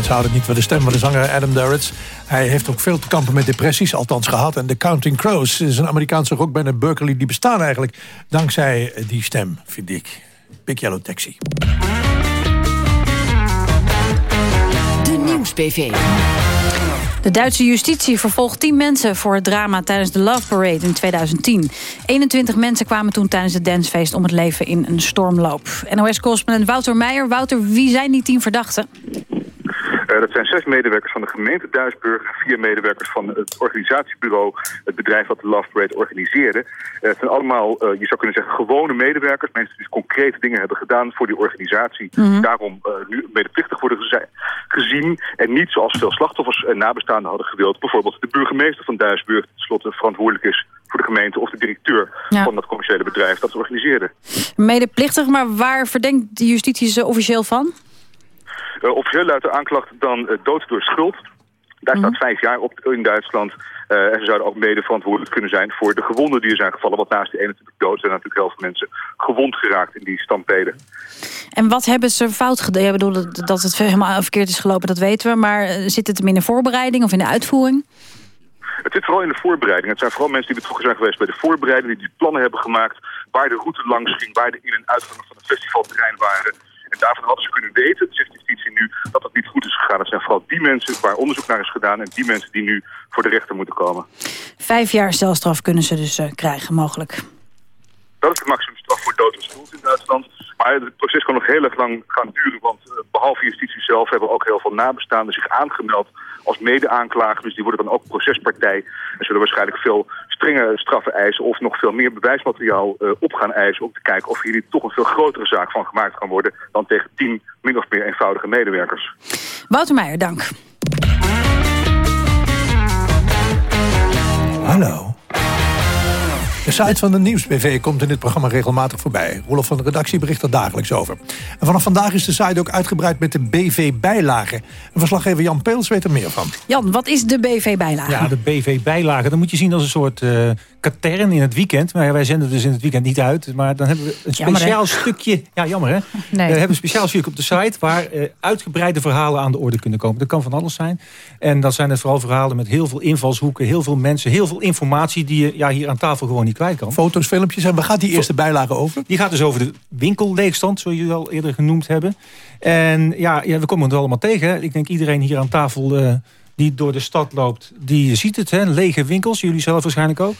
mensen houden het niet van de stem van de zanger Adam Duritz. Hij heeft ook veel te kampen met depressies, althans gehad. En de Counting Crows is een Amerikaanse rockband uit Berkeley... die bestaan eigenlijk dankzij die stem, vind ik. Big Yellow Taxi. De Nieuws-PV. De Duitse justitie vervolgt 10 mensen voor het drama tijdens de Love Parade in 2010. 21 mensen kwamen toen tijdens het dancefeest om het leven in een stormloop. NOS-correspondent Wouter Meijer. Wouter, wie zijn die 10 verdachten? Eh, dat zijn zes medewerkers van de gemeente Duisburg, vier medewerkers van het organisatiebureau, het bedrijf dat de Love Parade organiseerde. Eh, het zijn allemaal, eh, je zou kunnen zeggen, gewone medewerkers, mensen die dus concrete dingen hebben gedaan voor die organisatie. Mhm. Daarom nu medeplichtig worden gezien en niet zoals veel slachtoffers en nabestaanden hadden gewild. Bijvoorbeeld de burgemeester van Duisburg, tenslotte verantwoordelijk is voor de gemeente, of de directeur Ja. van dat commerciële bedrijf dat ze organiseerde. Medeplichtig, maar waar verdenkt de justitie ze officieel van? Eh, officieel luidt de aanklacht dan eh, dood door schuld. Daar staat vijf jaar op in Duitsland. Eh, en ze zouden ook mede verantwoordelijk kunnen zijn voor de gewonden die er zijn gevallen. Want naast die 21 dood zijn natuurlijk heel veel mensen gewond geraakt in die stampeden. En wat hebben ze fout gedaan? Ik bedoel, dat- het helemaal verkeerd is gelopen, dat weten we. Maar zit het hem in de voorbereiding of in de uitvoering? Het zit vooral in de voorbereiding. Het zijn vooral mensen die betrokken zijn geweest bij de voorbereiding, die die plannen hebben gemaakt, waar de route langs ging, waar de in- en uitgangen van het festivalterrein waren. Daarvan hadden ze kunnen weten, zegt justitie nu, dat dat niet goed is gegaan. Het zijn vooral die mensen waar onderzoek naar is gedaan en die mensen die nu voor de rechter moeten komen. Vijf jaar celstraf kunnen ze dus eh, krijgen, mogelijk. Dat is de maximumstraf voor dood en schuld in Duitsland. Maar het proces kan nog heel erg lang gaan duren, want eh, behalve justitie zelf hebben ook heel veel nabestaanden zich aangemeld als mede-aanklager. Dus die worden dan ook procespartij en zullen waarschijnlijk veel strenge straffen eisen of nog veel meer bewijsmateriaal eh, op gaan eisen om te kijken of hier niet toch een veel grotere zaak van gemaakt kan worden dan tegen tien min of meer eenvoudige medewerkers. Wouter Meijer, dank. Hallo. De site van de Nieuws-BV komt in dit programma regelmatig voorbij. Rolof van de redactie bericht er dagelijks over. En vanaf vandaag is de site ook uitgebreid met de BV-bijlagen. En verslaggever Jan Peels weet er meer van. Jan, wat is de BV-bijlage? Ja, de BV-bijlage. Dat moet je zien als een soort eh katern in het weekend. Maar wij zenden dus in het weekend niet uit. Maar dan hebben we een Jammer, speciaal stukje... Ja, jammer hè? We hebben een speciaal stukje op de site... waar eh, uitgebreide verhalen aan de orde kunnen komen. Dat kan van alles zijn. En dat zijn het vooral verhalen met heel veel invalshoeken... heel veel mensen, heel veel informatie... die je ja, hier aan tafel gewoon niet kwijt kan. Foto's, filmpjes. En waar gaat die eerste bijlage over? Die gaat dus over de winkelleegstand, zoals jullie al eerder genoemd hebben. En ja, ja we komen het allemaal tegen. hè. Ik denk iedereen hier aan tafel eh, die door de stad loopt, die ziet het. Hè? Lege winkels, jullie zelf waarschijnlijk ook.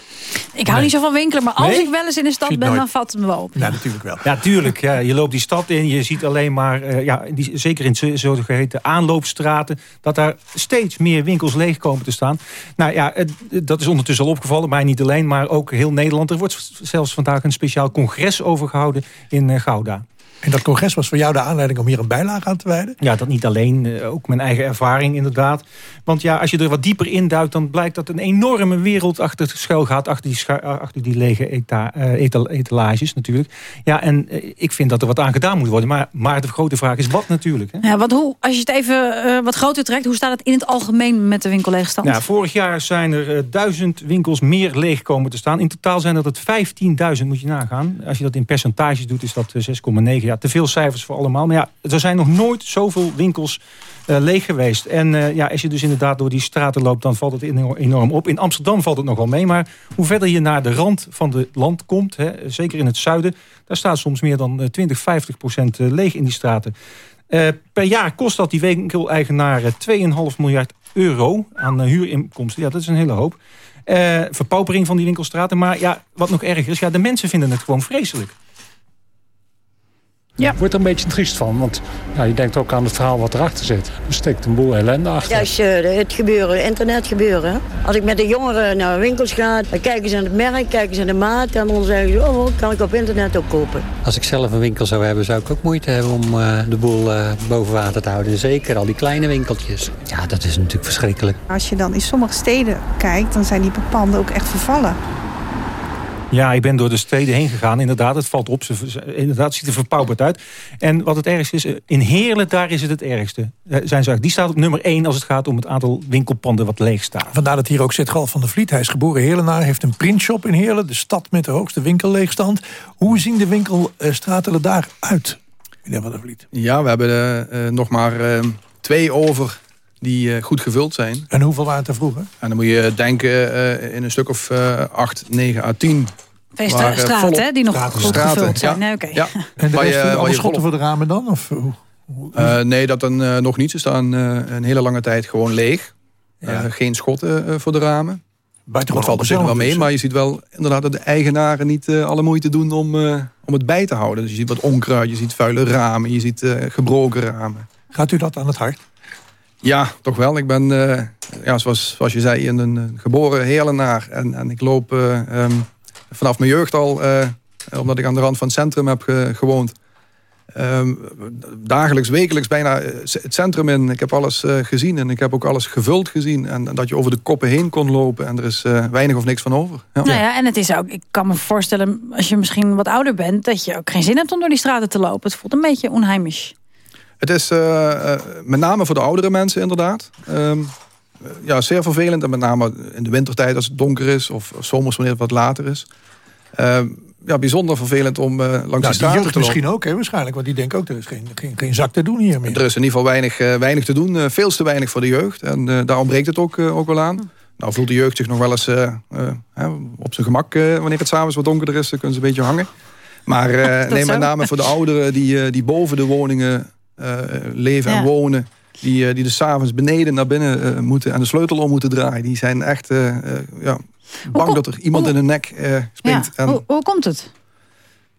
Ik hou niet zo van winkelen, maar als Nee? ik wel eens in de stad ben, nooit. dan valt het me wel op. Ja, natuurlijk wel. Ja, tuurlijk. Ja, je loopt die stad in, je ziet alleen maar, eh, ja, die, zeker in zo- zogeheten aanloopstraten, dat daar steeds meer winkels leeg komen te staan. Nou ja, het- dat is ondertussen al opgevallen, mij niet alleen, maar ook heel Nederland. Er wordt zelfs vandaag een speciaal congres over gehouden in eh, Gouda. En dat congres was voor jou de aanleiding om hier een bijlage aan te wijden? Ja, dat niet alleen. eh, Ook mijn eigen ervaring inderdaad. Want ja, als je er wat dieper induikt... dan blijkt dat een enorme wereld achter schuil gaat... achter die, eh, achter die lege eta, eh, etal- etalages natuurlijk. Ja, en ik vind dat er wat aan gedaan moet worden. Maar, maar de grote vraag is wat natuurlijk. Hè? Ja, want hoe, als je het even wat groter trekt, hoe staat het in het algemeen met de winkelleegstand? Nou, vorig jaar zijn er eh, duizend winkels meer leeg komen te staan. In totaal zijn dat het 15.000, moet je nagaan. Als je dat in percentages doet, is dat eh, 6,9. Ja, te veel cijfers voor allemaal. Maar ja, er zijn nog nooit zoveel winkels eh, leeg geweest. En eh, ja, als je dus inderdaad door die straten loopt, dan valt het eno- enorm op. In Amsterdam valt het nog wel mee. Maar hoe verder je naar de rand van het land komt, hè, zeker in het zuiden... daar staat soms meer dan eh, 20, 50 procent eh, leeg in die straten. Eh, per jaar kost dat die winkeleigenaren 2,5 miljard euro aan eh, huurinkomsten. Ja, dat is een hele hoop. Eh, verpaupering van die winkelstraten. Maar ja, wat nog erger is, ja, de mensen vinden het gewoon vreselijk. Ja. Ik word er een beetje triest van, want ja, je denkt ook aan het verhaal wat erachter zit. Er steekt een boel ellende achter. Juist eh, het gebeuren, internet gebeuren. Als ik met de jongeren naar winkels ga, dan kijken ze naar het merk, kijken ze naar de maat... en dan zeggen ze, oh, kan ik op internet ook kopen. Als ik zelf een winkel zou hebben, zou ik ook moeite hebben om eh, de boel eh, boven water te houden. Zeker al die kleine winkeltjes. Ja, dat is natuurlijk verschrikkelijk. Als je dan in sommige steden kijkt, dan zijn die panden ook echt vervallen. Ja, ik ben door de steden heen gegaan. Inderdaad, het valt op. Ze, inderdaad, het ziet er verpauperd uit. En wat het ergste is, eh, in Heerlen, daar is het het ergste. Eh, Zijn ze die staat op nummer 1 als het gaat om het aantal winkelpanden wat leeg staat. Vandaar dat hier ook zit Galf van der Vliet. Hij is geboren Heerlenaar, heeft een printshop in Heerlen. De stad met de hoogste winkelleegstand. Hoe zien de winkelstraten er daar uit, meneer van der Vliet? Ja, we hebben eh, eh, nog maar eh, twee over die eh, goed gevuld zijn. En hoeveel waren het er vroeger? En dan moet je denken eh, in een stuk of eh, acht, negen à tien. Twee waar, eh, straten, volop- hè, die nog goed Straten, gevuld zijn. ja. Nee, oké. Ja. En de Waar rest, je- alle waar je schotten volop- voor de ramen dan? Of, hoe? Eh, nee, dat dan eh, nog niet. Ze staan eh, een hele lange tijd gewoon leeg. Ja. Eh, geen schotten eh, voor de ramen. Dat valt op zich nog wel mee, maar je ziet wel inderdaad dat de eigenaren niet eh, alle moeite doen om, eh, om het bij te houden. Dus je ziet wat onkruid, je ziet vuile ramen, je ziet eh, gebroken ramen. Gaat u dat aan het hart? Ja, toch wel. Ik ben, eh, ja, zoals, zoals je zei, een, een geboren Heerlenaar. En, en ik loop eh, ehm, vanaf mijn jeugd al, eh, omdat ik aan de rand van het centrum heb ge- gewoond. ehm, dagelijks, wekelijks bijna het centrum in. Ik heb alles gezien en ik heb ook alles gevuld gezien. En, dat je over de koppen heen kon lopen en er is weinig of niks van over. Ja. Nou ja, en het is ook, ik kan me voorstellen, als je misschien wat ouder bent, dat je ook geen zin hebt om door die straten te lopen. Het voelt een beetje onheimisch. Het is eh, eh, met name voor de oudere mensen inderdaad. Ehm, eh, ja, zeer vervelend. En met name in de wintertijd als het donker is. Of zomers wanneer het wat later is. Ehm, ja, bijzonder vervelend om eh, langs Nou, de straten jeugd te lopen. misschien ook, hè, waarschijnlijk. Want die denken ook, er is geen, geen, geen zak te doen hier meer. Er is in ieder geval weinig, eh, weinig te doen. eh, veel te weinig voor de jeugd. En daar ontbreekt het ook, ook wel aan. Nou voelt de jeugd zich nog wel eens eh, eh, hè, op zijn gemak. eh, wanneer het s'avonds wat donkerder is, dan kunnen ze een beetje hangen. Maar eh, nee, met name voor de ouderen die, eh, die boven de woningen leven Ja. en wonen. Die, eh, die de s'avonds beneden naar binnen eh, moeten en de sleutel om moeten draaien. Die zijn echt eh, eh, ja, bang dat er iemand in hun nek eh, Ja. springt. En, Hoe, hoe komt het?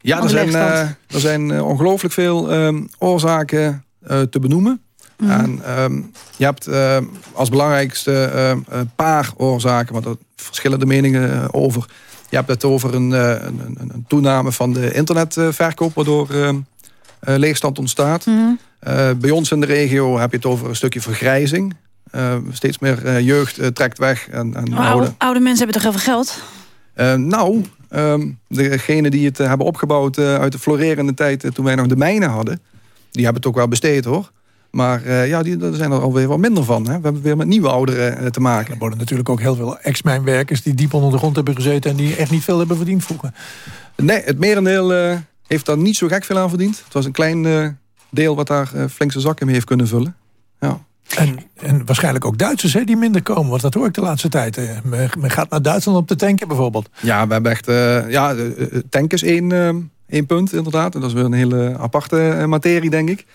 ja, er de zijn, eh, er zijn eh, ongelooflijk veel ehm, oorzaken eh, te benoemen. Mhm. En ehm, je hebt als belangrijkste een paar oorzaken, want er verschillende meningen eh, over. Je hebt het over een, eh, een, een, toename van de internetverkoop, waardoor ehm, eh, leegstand ontstaat. Mhm. Eh, bij ons in de regio heb je het over een stukje vergrijzing. Eh, steeds meer eh, jeugd eh, trekt weg. En, en Oh, oude, oude mensen hebben toch heel veel geld? eh, nou, ehm degenen die het eh, hebben opgebouwd eh, uit de florerende tijd eh, toen wij nog de mijnen hadden, die hebben het ook wel besteed hoor. Maar eh, ja, die, er zijn er alweer wat minder van. Hè. We hebben weer met nieuwe ouderen eh, te maken. Er worden natuurlijk ook heel veel ex-mijnwerkers... die diep onder de grond hebben gezeten... en die echt niet veel hebben verdiend vroeger. Nee, het merendeel eh, heeft daar niet zo gek veel aan verdiend. Het was een klein eh, deel wat daar eh, flink zijn zakken mee heeft kunnen vullen. Ja. En, en waarschijnlijk ook Duitsers hè, die minder komen. Want dat hoor ik de laatste tijd. eh. Men, gaat naar Duitsland op de tanken bijvoorbeeld. Ja, we hebben echt. eh, ja, tank is één, één punt, inderdaad. En dat is weer een hele aparte materie, denk ik.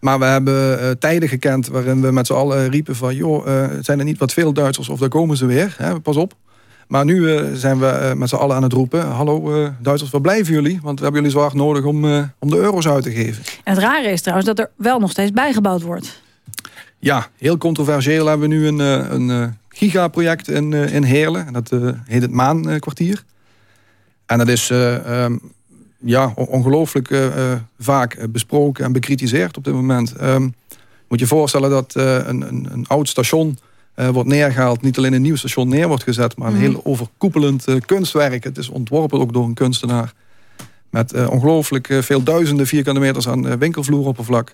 Maar we hebben tijden gekend waarin we met z'n allen riepen van... joh, zijn er niet wat veel Duitsers of daar komen ze weer? Hè, pas op. Maar nu eh, zijn we eh, met z'n allen aan het roepen... hallo eh, Duitsers, waar blijven jullie? Want we hebben jullie zwaar nodig om, om de euro's uit te geven. En het rare is trouwens dat er wel nog steeds bijgebouwd wordt. Ja, heel controversieel hebben we nu een, een gigaproject in, in Heerlen. En dat heet het Maankwartier. En dat is eh, ehm, ja, on- ongelooflijk vaak besproken en bekritiseerd op dit moment. Ehm, moet je voorstellen dat een, een, een oud station eh, wordt neergehaald. Niet alleen een nieuw station neer wordt gezet, maar een Mhm. heel overkoepelend eh, kunstwerk. Het is ontworpen ook door een kunstenaar. Met eh, ongelooflijk veel duizenden vierkante meters aan winkelvloeroppervlak.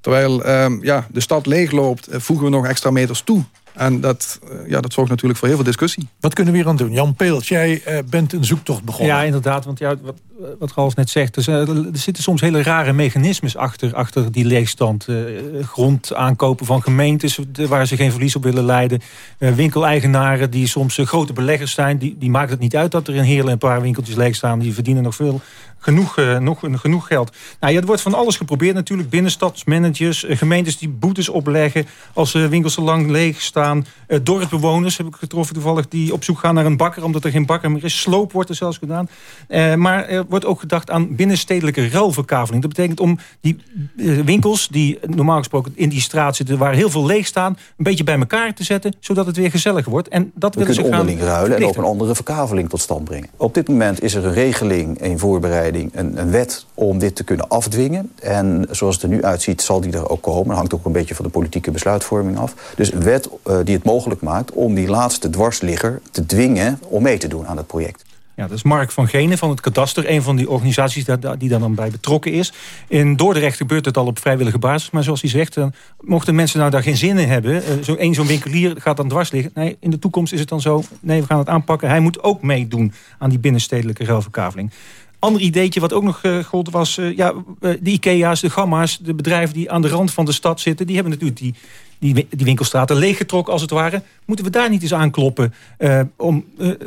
Terwijl ehm, ja, de stad leegloopt, voegen we nog extra meters toe. En dat, eh, ja, dat zorgt natuurlijk voor heel veel discussie. Wat kunnen we hier aan doen? Jan Peelt, jij eh, bent een zoektocht begonnen. Ja, inderdaad. Want ja, wat, wat Gals net zegt, er, zijn- er zitten soms hele rare mechanismes achter, achter die leegstand. Eh, grond aankopen van gemeentes waar ze geen verlies op willen leiden. Eh, winkeleigenaren die soms eh, grote beleggers zijn. Die, die maakt het niet uit dat er in Heerlen een paar winkeltjes leeg staan. Die verdienen nog veel, genoeg, eh, nog, genoeg geld. Nou, ja, er wordt van alles geprobeerd natuurlijk. Binnenstadsmanagers, eh, gemeentes die boetes opleggen als eh, winkels te lang leeg staan. Eh, dorpsbewoners heb ik getroffen toevallig die op zoek gaan naar een bakker omdat er geen bakker meer is. Sloop wordt er zelfs gedaan. Eh, maar er wordt ook gedacht aan binnenstedelijke ruilverkaveling. Dat betekent om die eh, winkels die normaal gesproken in die straat zitten waar heel veel leeg staan, een beetje bij elkaar te zetten zodat het weer gezelliger wordt. En dat willen ze gaan onderling ruilen en ook een andere verkaveling tot stand brengen. Op dit moment is er een regeling in voorbereiding, een, een wet om dit te kunnen afdwingen. En zoals het er nu uitziet zal die er ook komen. Dat hangt ook een beetje van de politieke besluitvorming af. Dus een wet eh, die het mogelijk maakt om die laatste dwarsligger te dwingen om mee te doen aan het project. Ja, dat is Mark van Genen van het Kadaster. Een van die organisaties die daar dan bij betrokken is. In Dordrecht gebeurt het al op vrijwillige basis. Maar zoals hij zegt, mochten mensen nou daar geen zin in hebben. eh, Zo één zo'n winkelier gaat dan dwars liggen. Nee, in de toekomst is het dan zo. Nee, we gaan het aanpakken. Hij moet ook meedoen aan die binnenstedelijke ruilverkaveling. ander ideetje wat ook nog uh, gold was... Uh, ja, de Ikea's, de Gamma's, de bedrijven die aan de rand van de stad zitten... die hebben natuurlijk die, die, die winkelstraten leeggetrokken als het ware. Moeten we daar niet eens aankloppen uh, om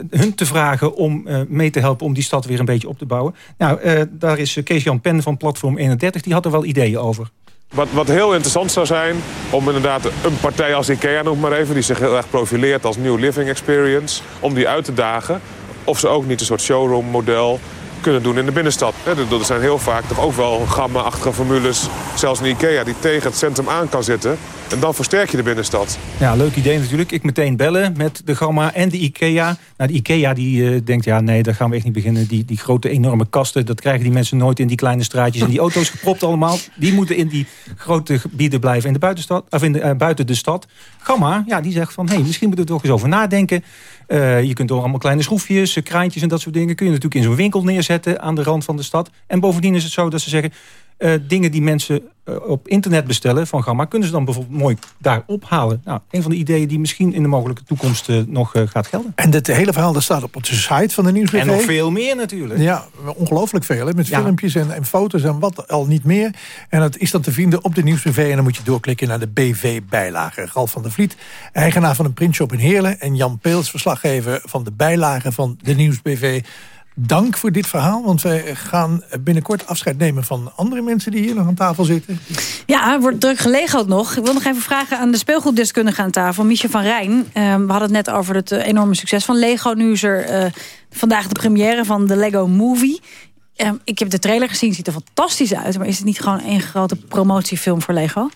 hun te vragen... om mee te helpen om die stad weer een beetje op te bouwen? Nou, daar is Kees-Jan Pen van Platform 31, die had er wel ideeën over. Wat, wat heel interessant zou zijn, om inderdaad een partij als IKEA noem maar even... die zich heel erg profileert als New Living Experience... om die uit te dagen of ze ook niet een soort showroom model kunnen doen in de binnenstad. Er zijn heel vaak toch ook wel gamma-achtige formules, zelfs een IKEA... die tegen het centrum aan kan zitten. En dan versterk je de binnenstad. Ja, leuk idee natuurlijk. Ik meteen bellen met de Gamma en de IKEA. Nou, de IKEA die uh, denkt, ja nee, daar gaan we echt niet beginnen. Die, die grote enorme kasten, dat krijgen die mensen nooit in die kleine straatjes. En die auto's gepropt allemaal, die moeten in die grote gebieden blijven in de buitenstad, of in de, uh, buiten de stad. Gamma, ja, die zegt van, hé, hey, misschien moeten we er toch eens over nadenken. Uh, je kunt door allemaal kleine schroefjes, kraantjes en dat soort dingen... kun je natuurlijk in zo'n winkel neerzetten aan de rand van de stad. En bovendien is het zo dat ze zeggen... Uh, dingen die mensen uh, op internet bestellen van Gamma... kunnen ze dan bijvoorbeeld mooi daar ophalen. Nou, een van de ideeën die misschien in de mogelijke toekomst uh, nog gaat gelden. En het hele verhaal dat staat op onze site van de Nieuwsbv. En nog veel meer natuurlijk. Ja, ongelooflijk veel. Hè, met ja. filmpjes en, en, foto's en wat al niet meer. En dat is dan te vinden op de Nieuwsbv. En dan moet je doorklikken naar de BV-bijlage. Ralf van der Vliet, eigenaar van een printshop in Heerlen... en Jan Peels, verslaggever van de bijlage van de Nieuwsbv dank voor dit verhaal. Want wij gaan binnenkort afscheid nemen van andere mensen die hier nog aan tafel zitten. Ja, wordt druk gelegen nog. Ik wil nog even vragen aan de speelgoeddeskundige aan tafel, Michel van Rijn. Uh, we hadden het net over het uh, enorme succes van Lego. Nu is er uh, vandaag de première van de Lego Movie. Ehm, ik heb de trailer gezien, ziet er fantastisch uit. Maar is het niet gewoon één grote promotiefilm voor Lego?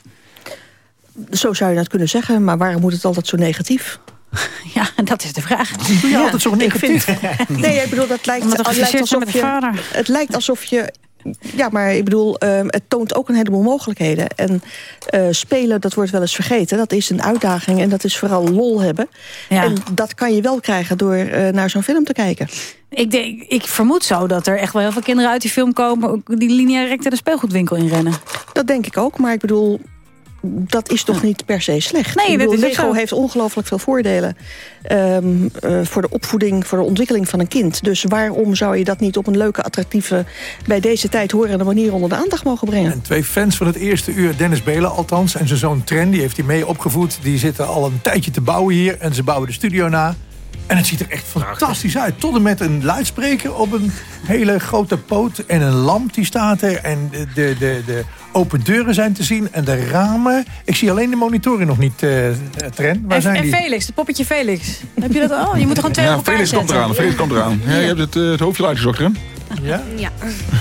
Zo zou je dat kunnen zeggen, maar waarom moet het altijd zo negatief? Ja, dat is de vraag. Doe je altijd zo negatief? Vind, nee, ik bedoel, dat lijkt, het lijkt alsof je... Het lijkt alsof je ja, maar ik bedoel, um, het toont ook een heleboel mogelijkheden. En uh, spelen, dat wordt wel eens vergeten. Dat is een uitdaging en dat is vooral lol hebben. Ja. En dat kan je wel krijgen door uh, naar zo'n film te kijken. Ik, denk, ik vermoed zo dat er echt wel heel veel kinderen uit die film komen... die lineair direct de speelgoedwinkel inrennen. Dat denk ik ook, maar ik bedoel dat is toch niet per se slecht. Nee, bedoel, dat is Lego zo. heeft ongelooflijk veel voordelen um, uh, voor de opvoeding, voor de ontwikkeling van een kind. Dus waarom zou je dat niet op een leuke, attractieve, bij deze tijd horende manier onder de aandacht mogen brengen? En twee fans van het eerste uur, Dennis Belen althans, en zijn zoon Tren, die heeft hij mee opgevoed. Die zitten al een tijdje te bouwen hier en ze bouwen de studio na. En het ziet er echt fantastisch uit. Tot en met een luidspreker op een hele grote poot. En een lamp die staat er. En de, de, de, de open deuren zijn te zien. En de ramen. Ik zie alleen de monitoren nog niet, uh, Tren. Waar en, zijn en die? Felix, het poppetje Felix. Heb je dat al? Je moet er gewoon twee ja, op Felix komt eraan. Felix komt eraan. Ja, je hebt het, uh, het hoofdje uitgezocht, hè? Ja? Ja.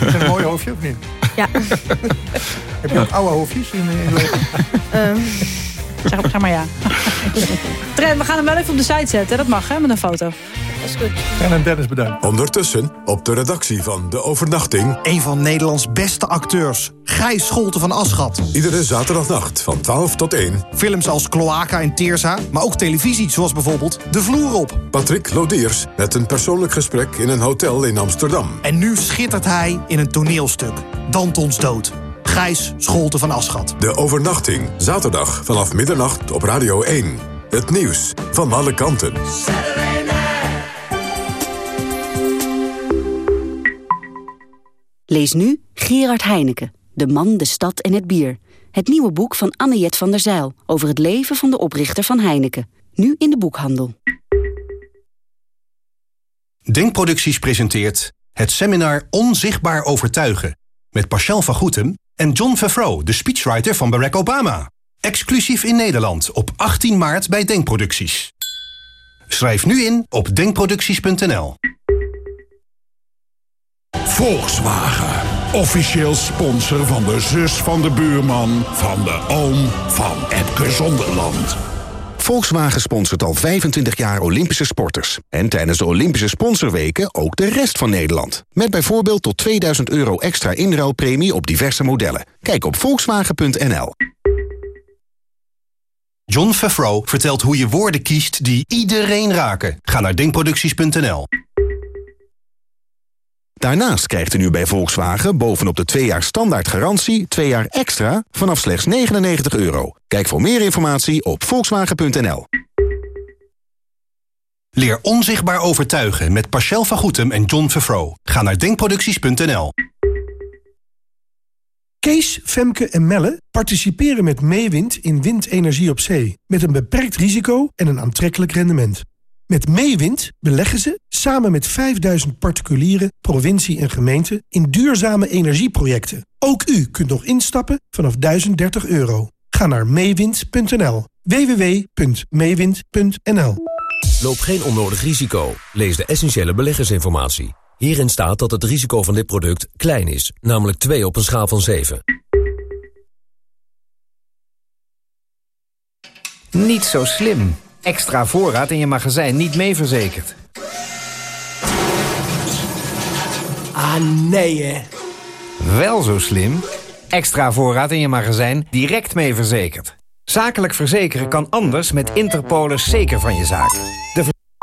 Is een mooi hoofdje of niet? Ja. Heb je ook oude hoofdjes in, in Lego? Um, zeg, zeg maar ja. Tren, we gaan hem wel even op de site zetten. Dat mag, hè, met een foto. Dat is goed. En een Dennis bedankt. Ondertussen op de redactie van De Overnachting... Een van Nederlands beste acteurs. Gijs Scholten van Aschat. Iedere zaterdagnacht van 12 tot 1. Films als Cloaca en Teersa, maar ook televisie zoals bijvoorbeeld De Vloer op. Patrick Lodiers met een persoonlijk gesprek in een hotel in Amsterdam. En nu schittert hij in een toneelstuk. Dantons dood. Gijs Scholten van Aschat. De Overnachting, zaterdag vanaf middernacht op Radio 1. Het nieuws van alle kanten. Lees nu Gerard Heineken, De man, de stad en het bier. Het nieuwe boek van Anne-Jet van der Zijl... over het leven van de oprichter van Heineken. Nu in de boekhandel. Denkproducties presenteert het seminar Onzichtbaar Overtuigen... met Pascal van Goetem en John Favreau, de speechwriter van Barack Obama. Exclusief in Nederland op 18 maart bij Denkproducties. Schrijf nu in op denkproducties.nl. Volkswagen. Officieel sponsor van de zus van de buurman... van de oom van Epke Zonderland. Volkswagen sponsort al 25 jaar Olympische sporters. En tijdens de Olympische sponsorweken ook de rest van Nederland. Met bijvoorbeeld tot 2000 euro extra inruilpremie op diverse modellen. Kijk op volkswagen.nl. John Favreau vertelt hoe je woorden kiest die iedereen raken. Ga naar denkproducties.nl. Daarnaast krijgt u nu bij Volkswagen bovenop de 2 jaar standaard garantie 2 jaar extra vanaf slechts 99 euro. Kijk voor meer informatie op volkswagen.nl. Leer onzichtbaar overtuigen met Pascal van Goetem en John Vervro. Ga naar denkproducties.nl. Kees, Femke en Melle participeren met Meewind in windenergie op zee. Met een beperkt risico en een aantrekkelijk rendement. Met Meewind beleggen ze, samen met 5000 particulieren, provincie en gemeente... in duurzame energieprojecten. Ook u kunt nog instappen vanaf 1030 euro. Ga naar meewind.nl. www.meewind.nl Loop geen onnodig risico. Lees de essentiële beleggersinformatie. Hierin staat dat het risico van dit product klein is, namelijk 2 op een schaal van 7. Niet zo slim. Extra voorraad in je magazijn niet mee verzekerd. Ah, nee hè. Wel zo slim. Extra voorraad in je magazijn direct mee verzekerd. Zakelijk verzekeren kan anders met Interpolis zeker van je zaak. De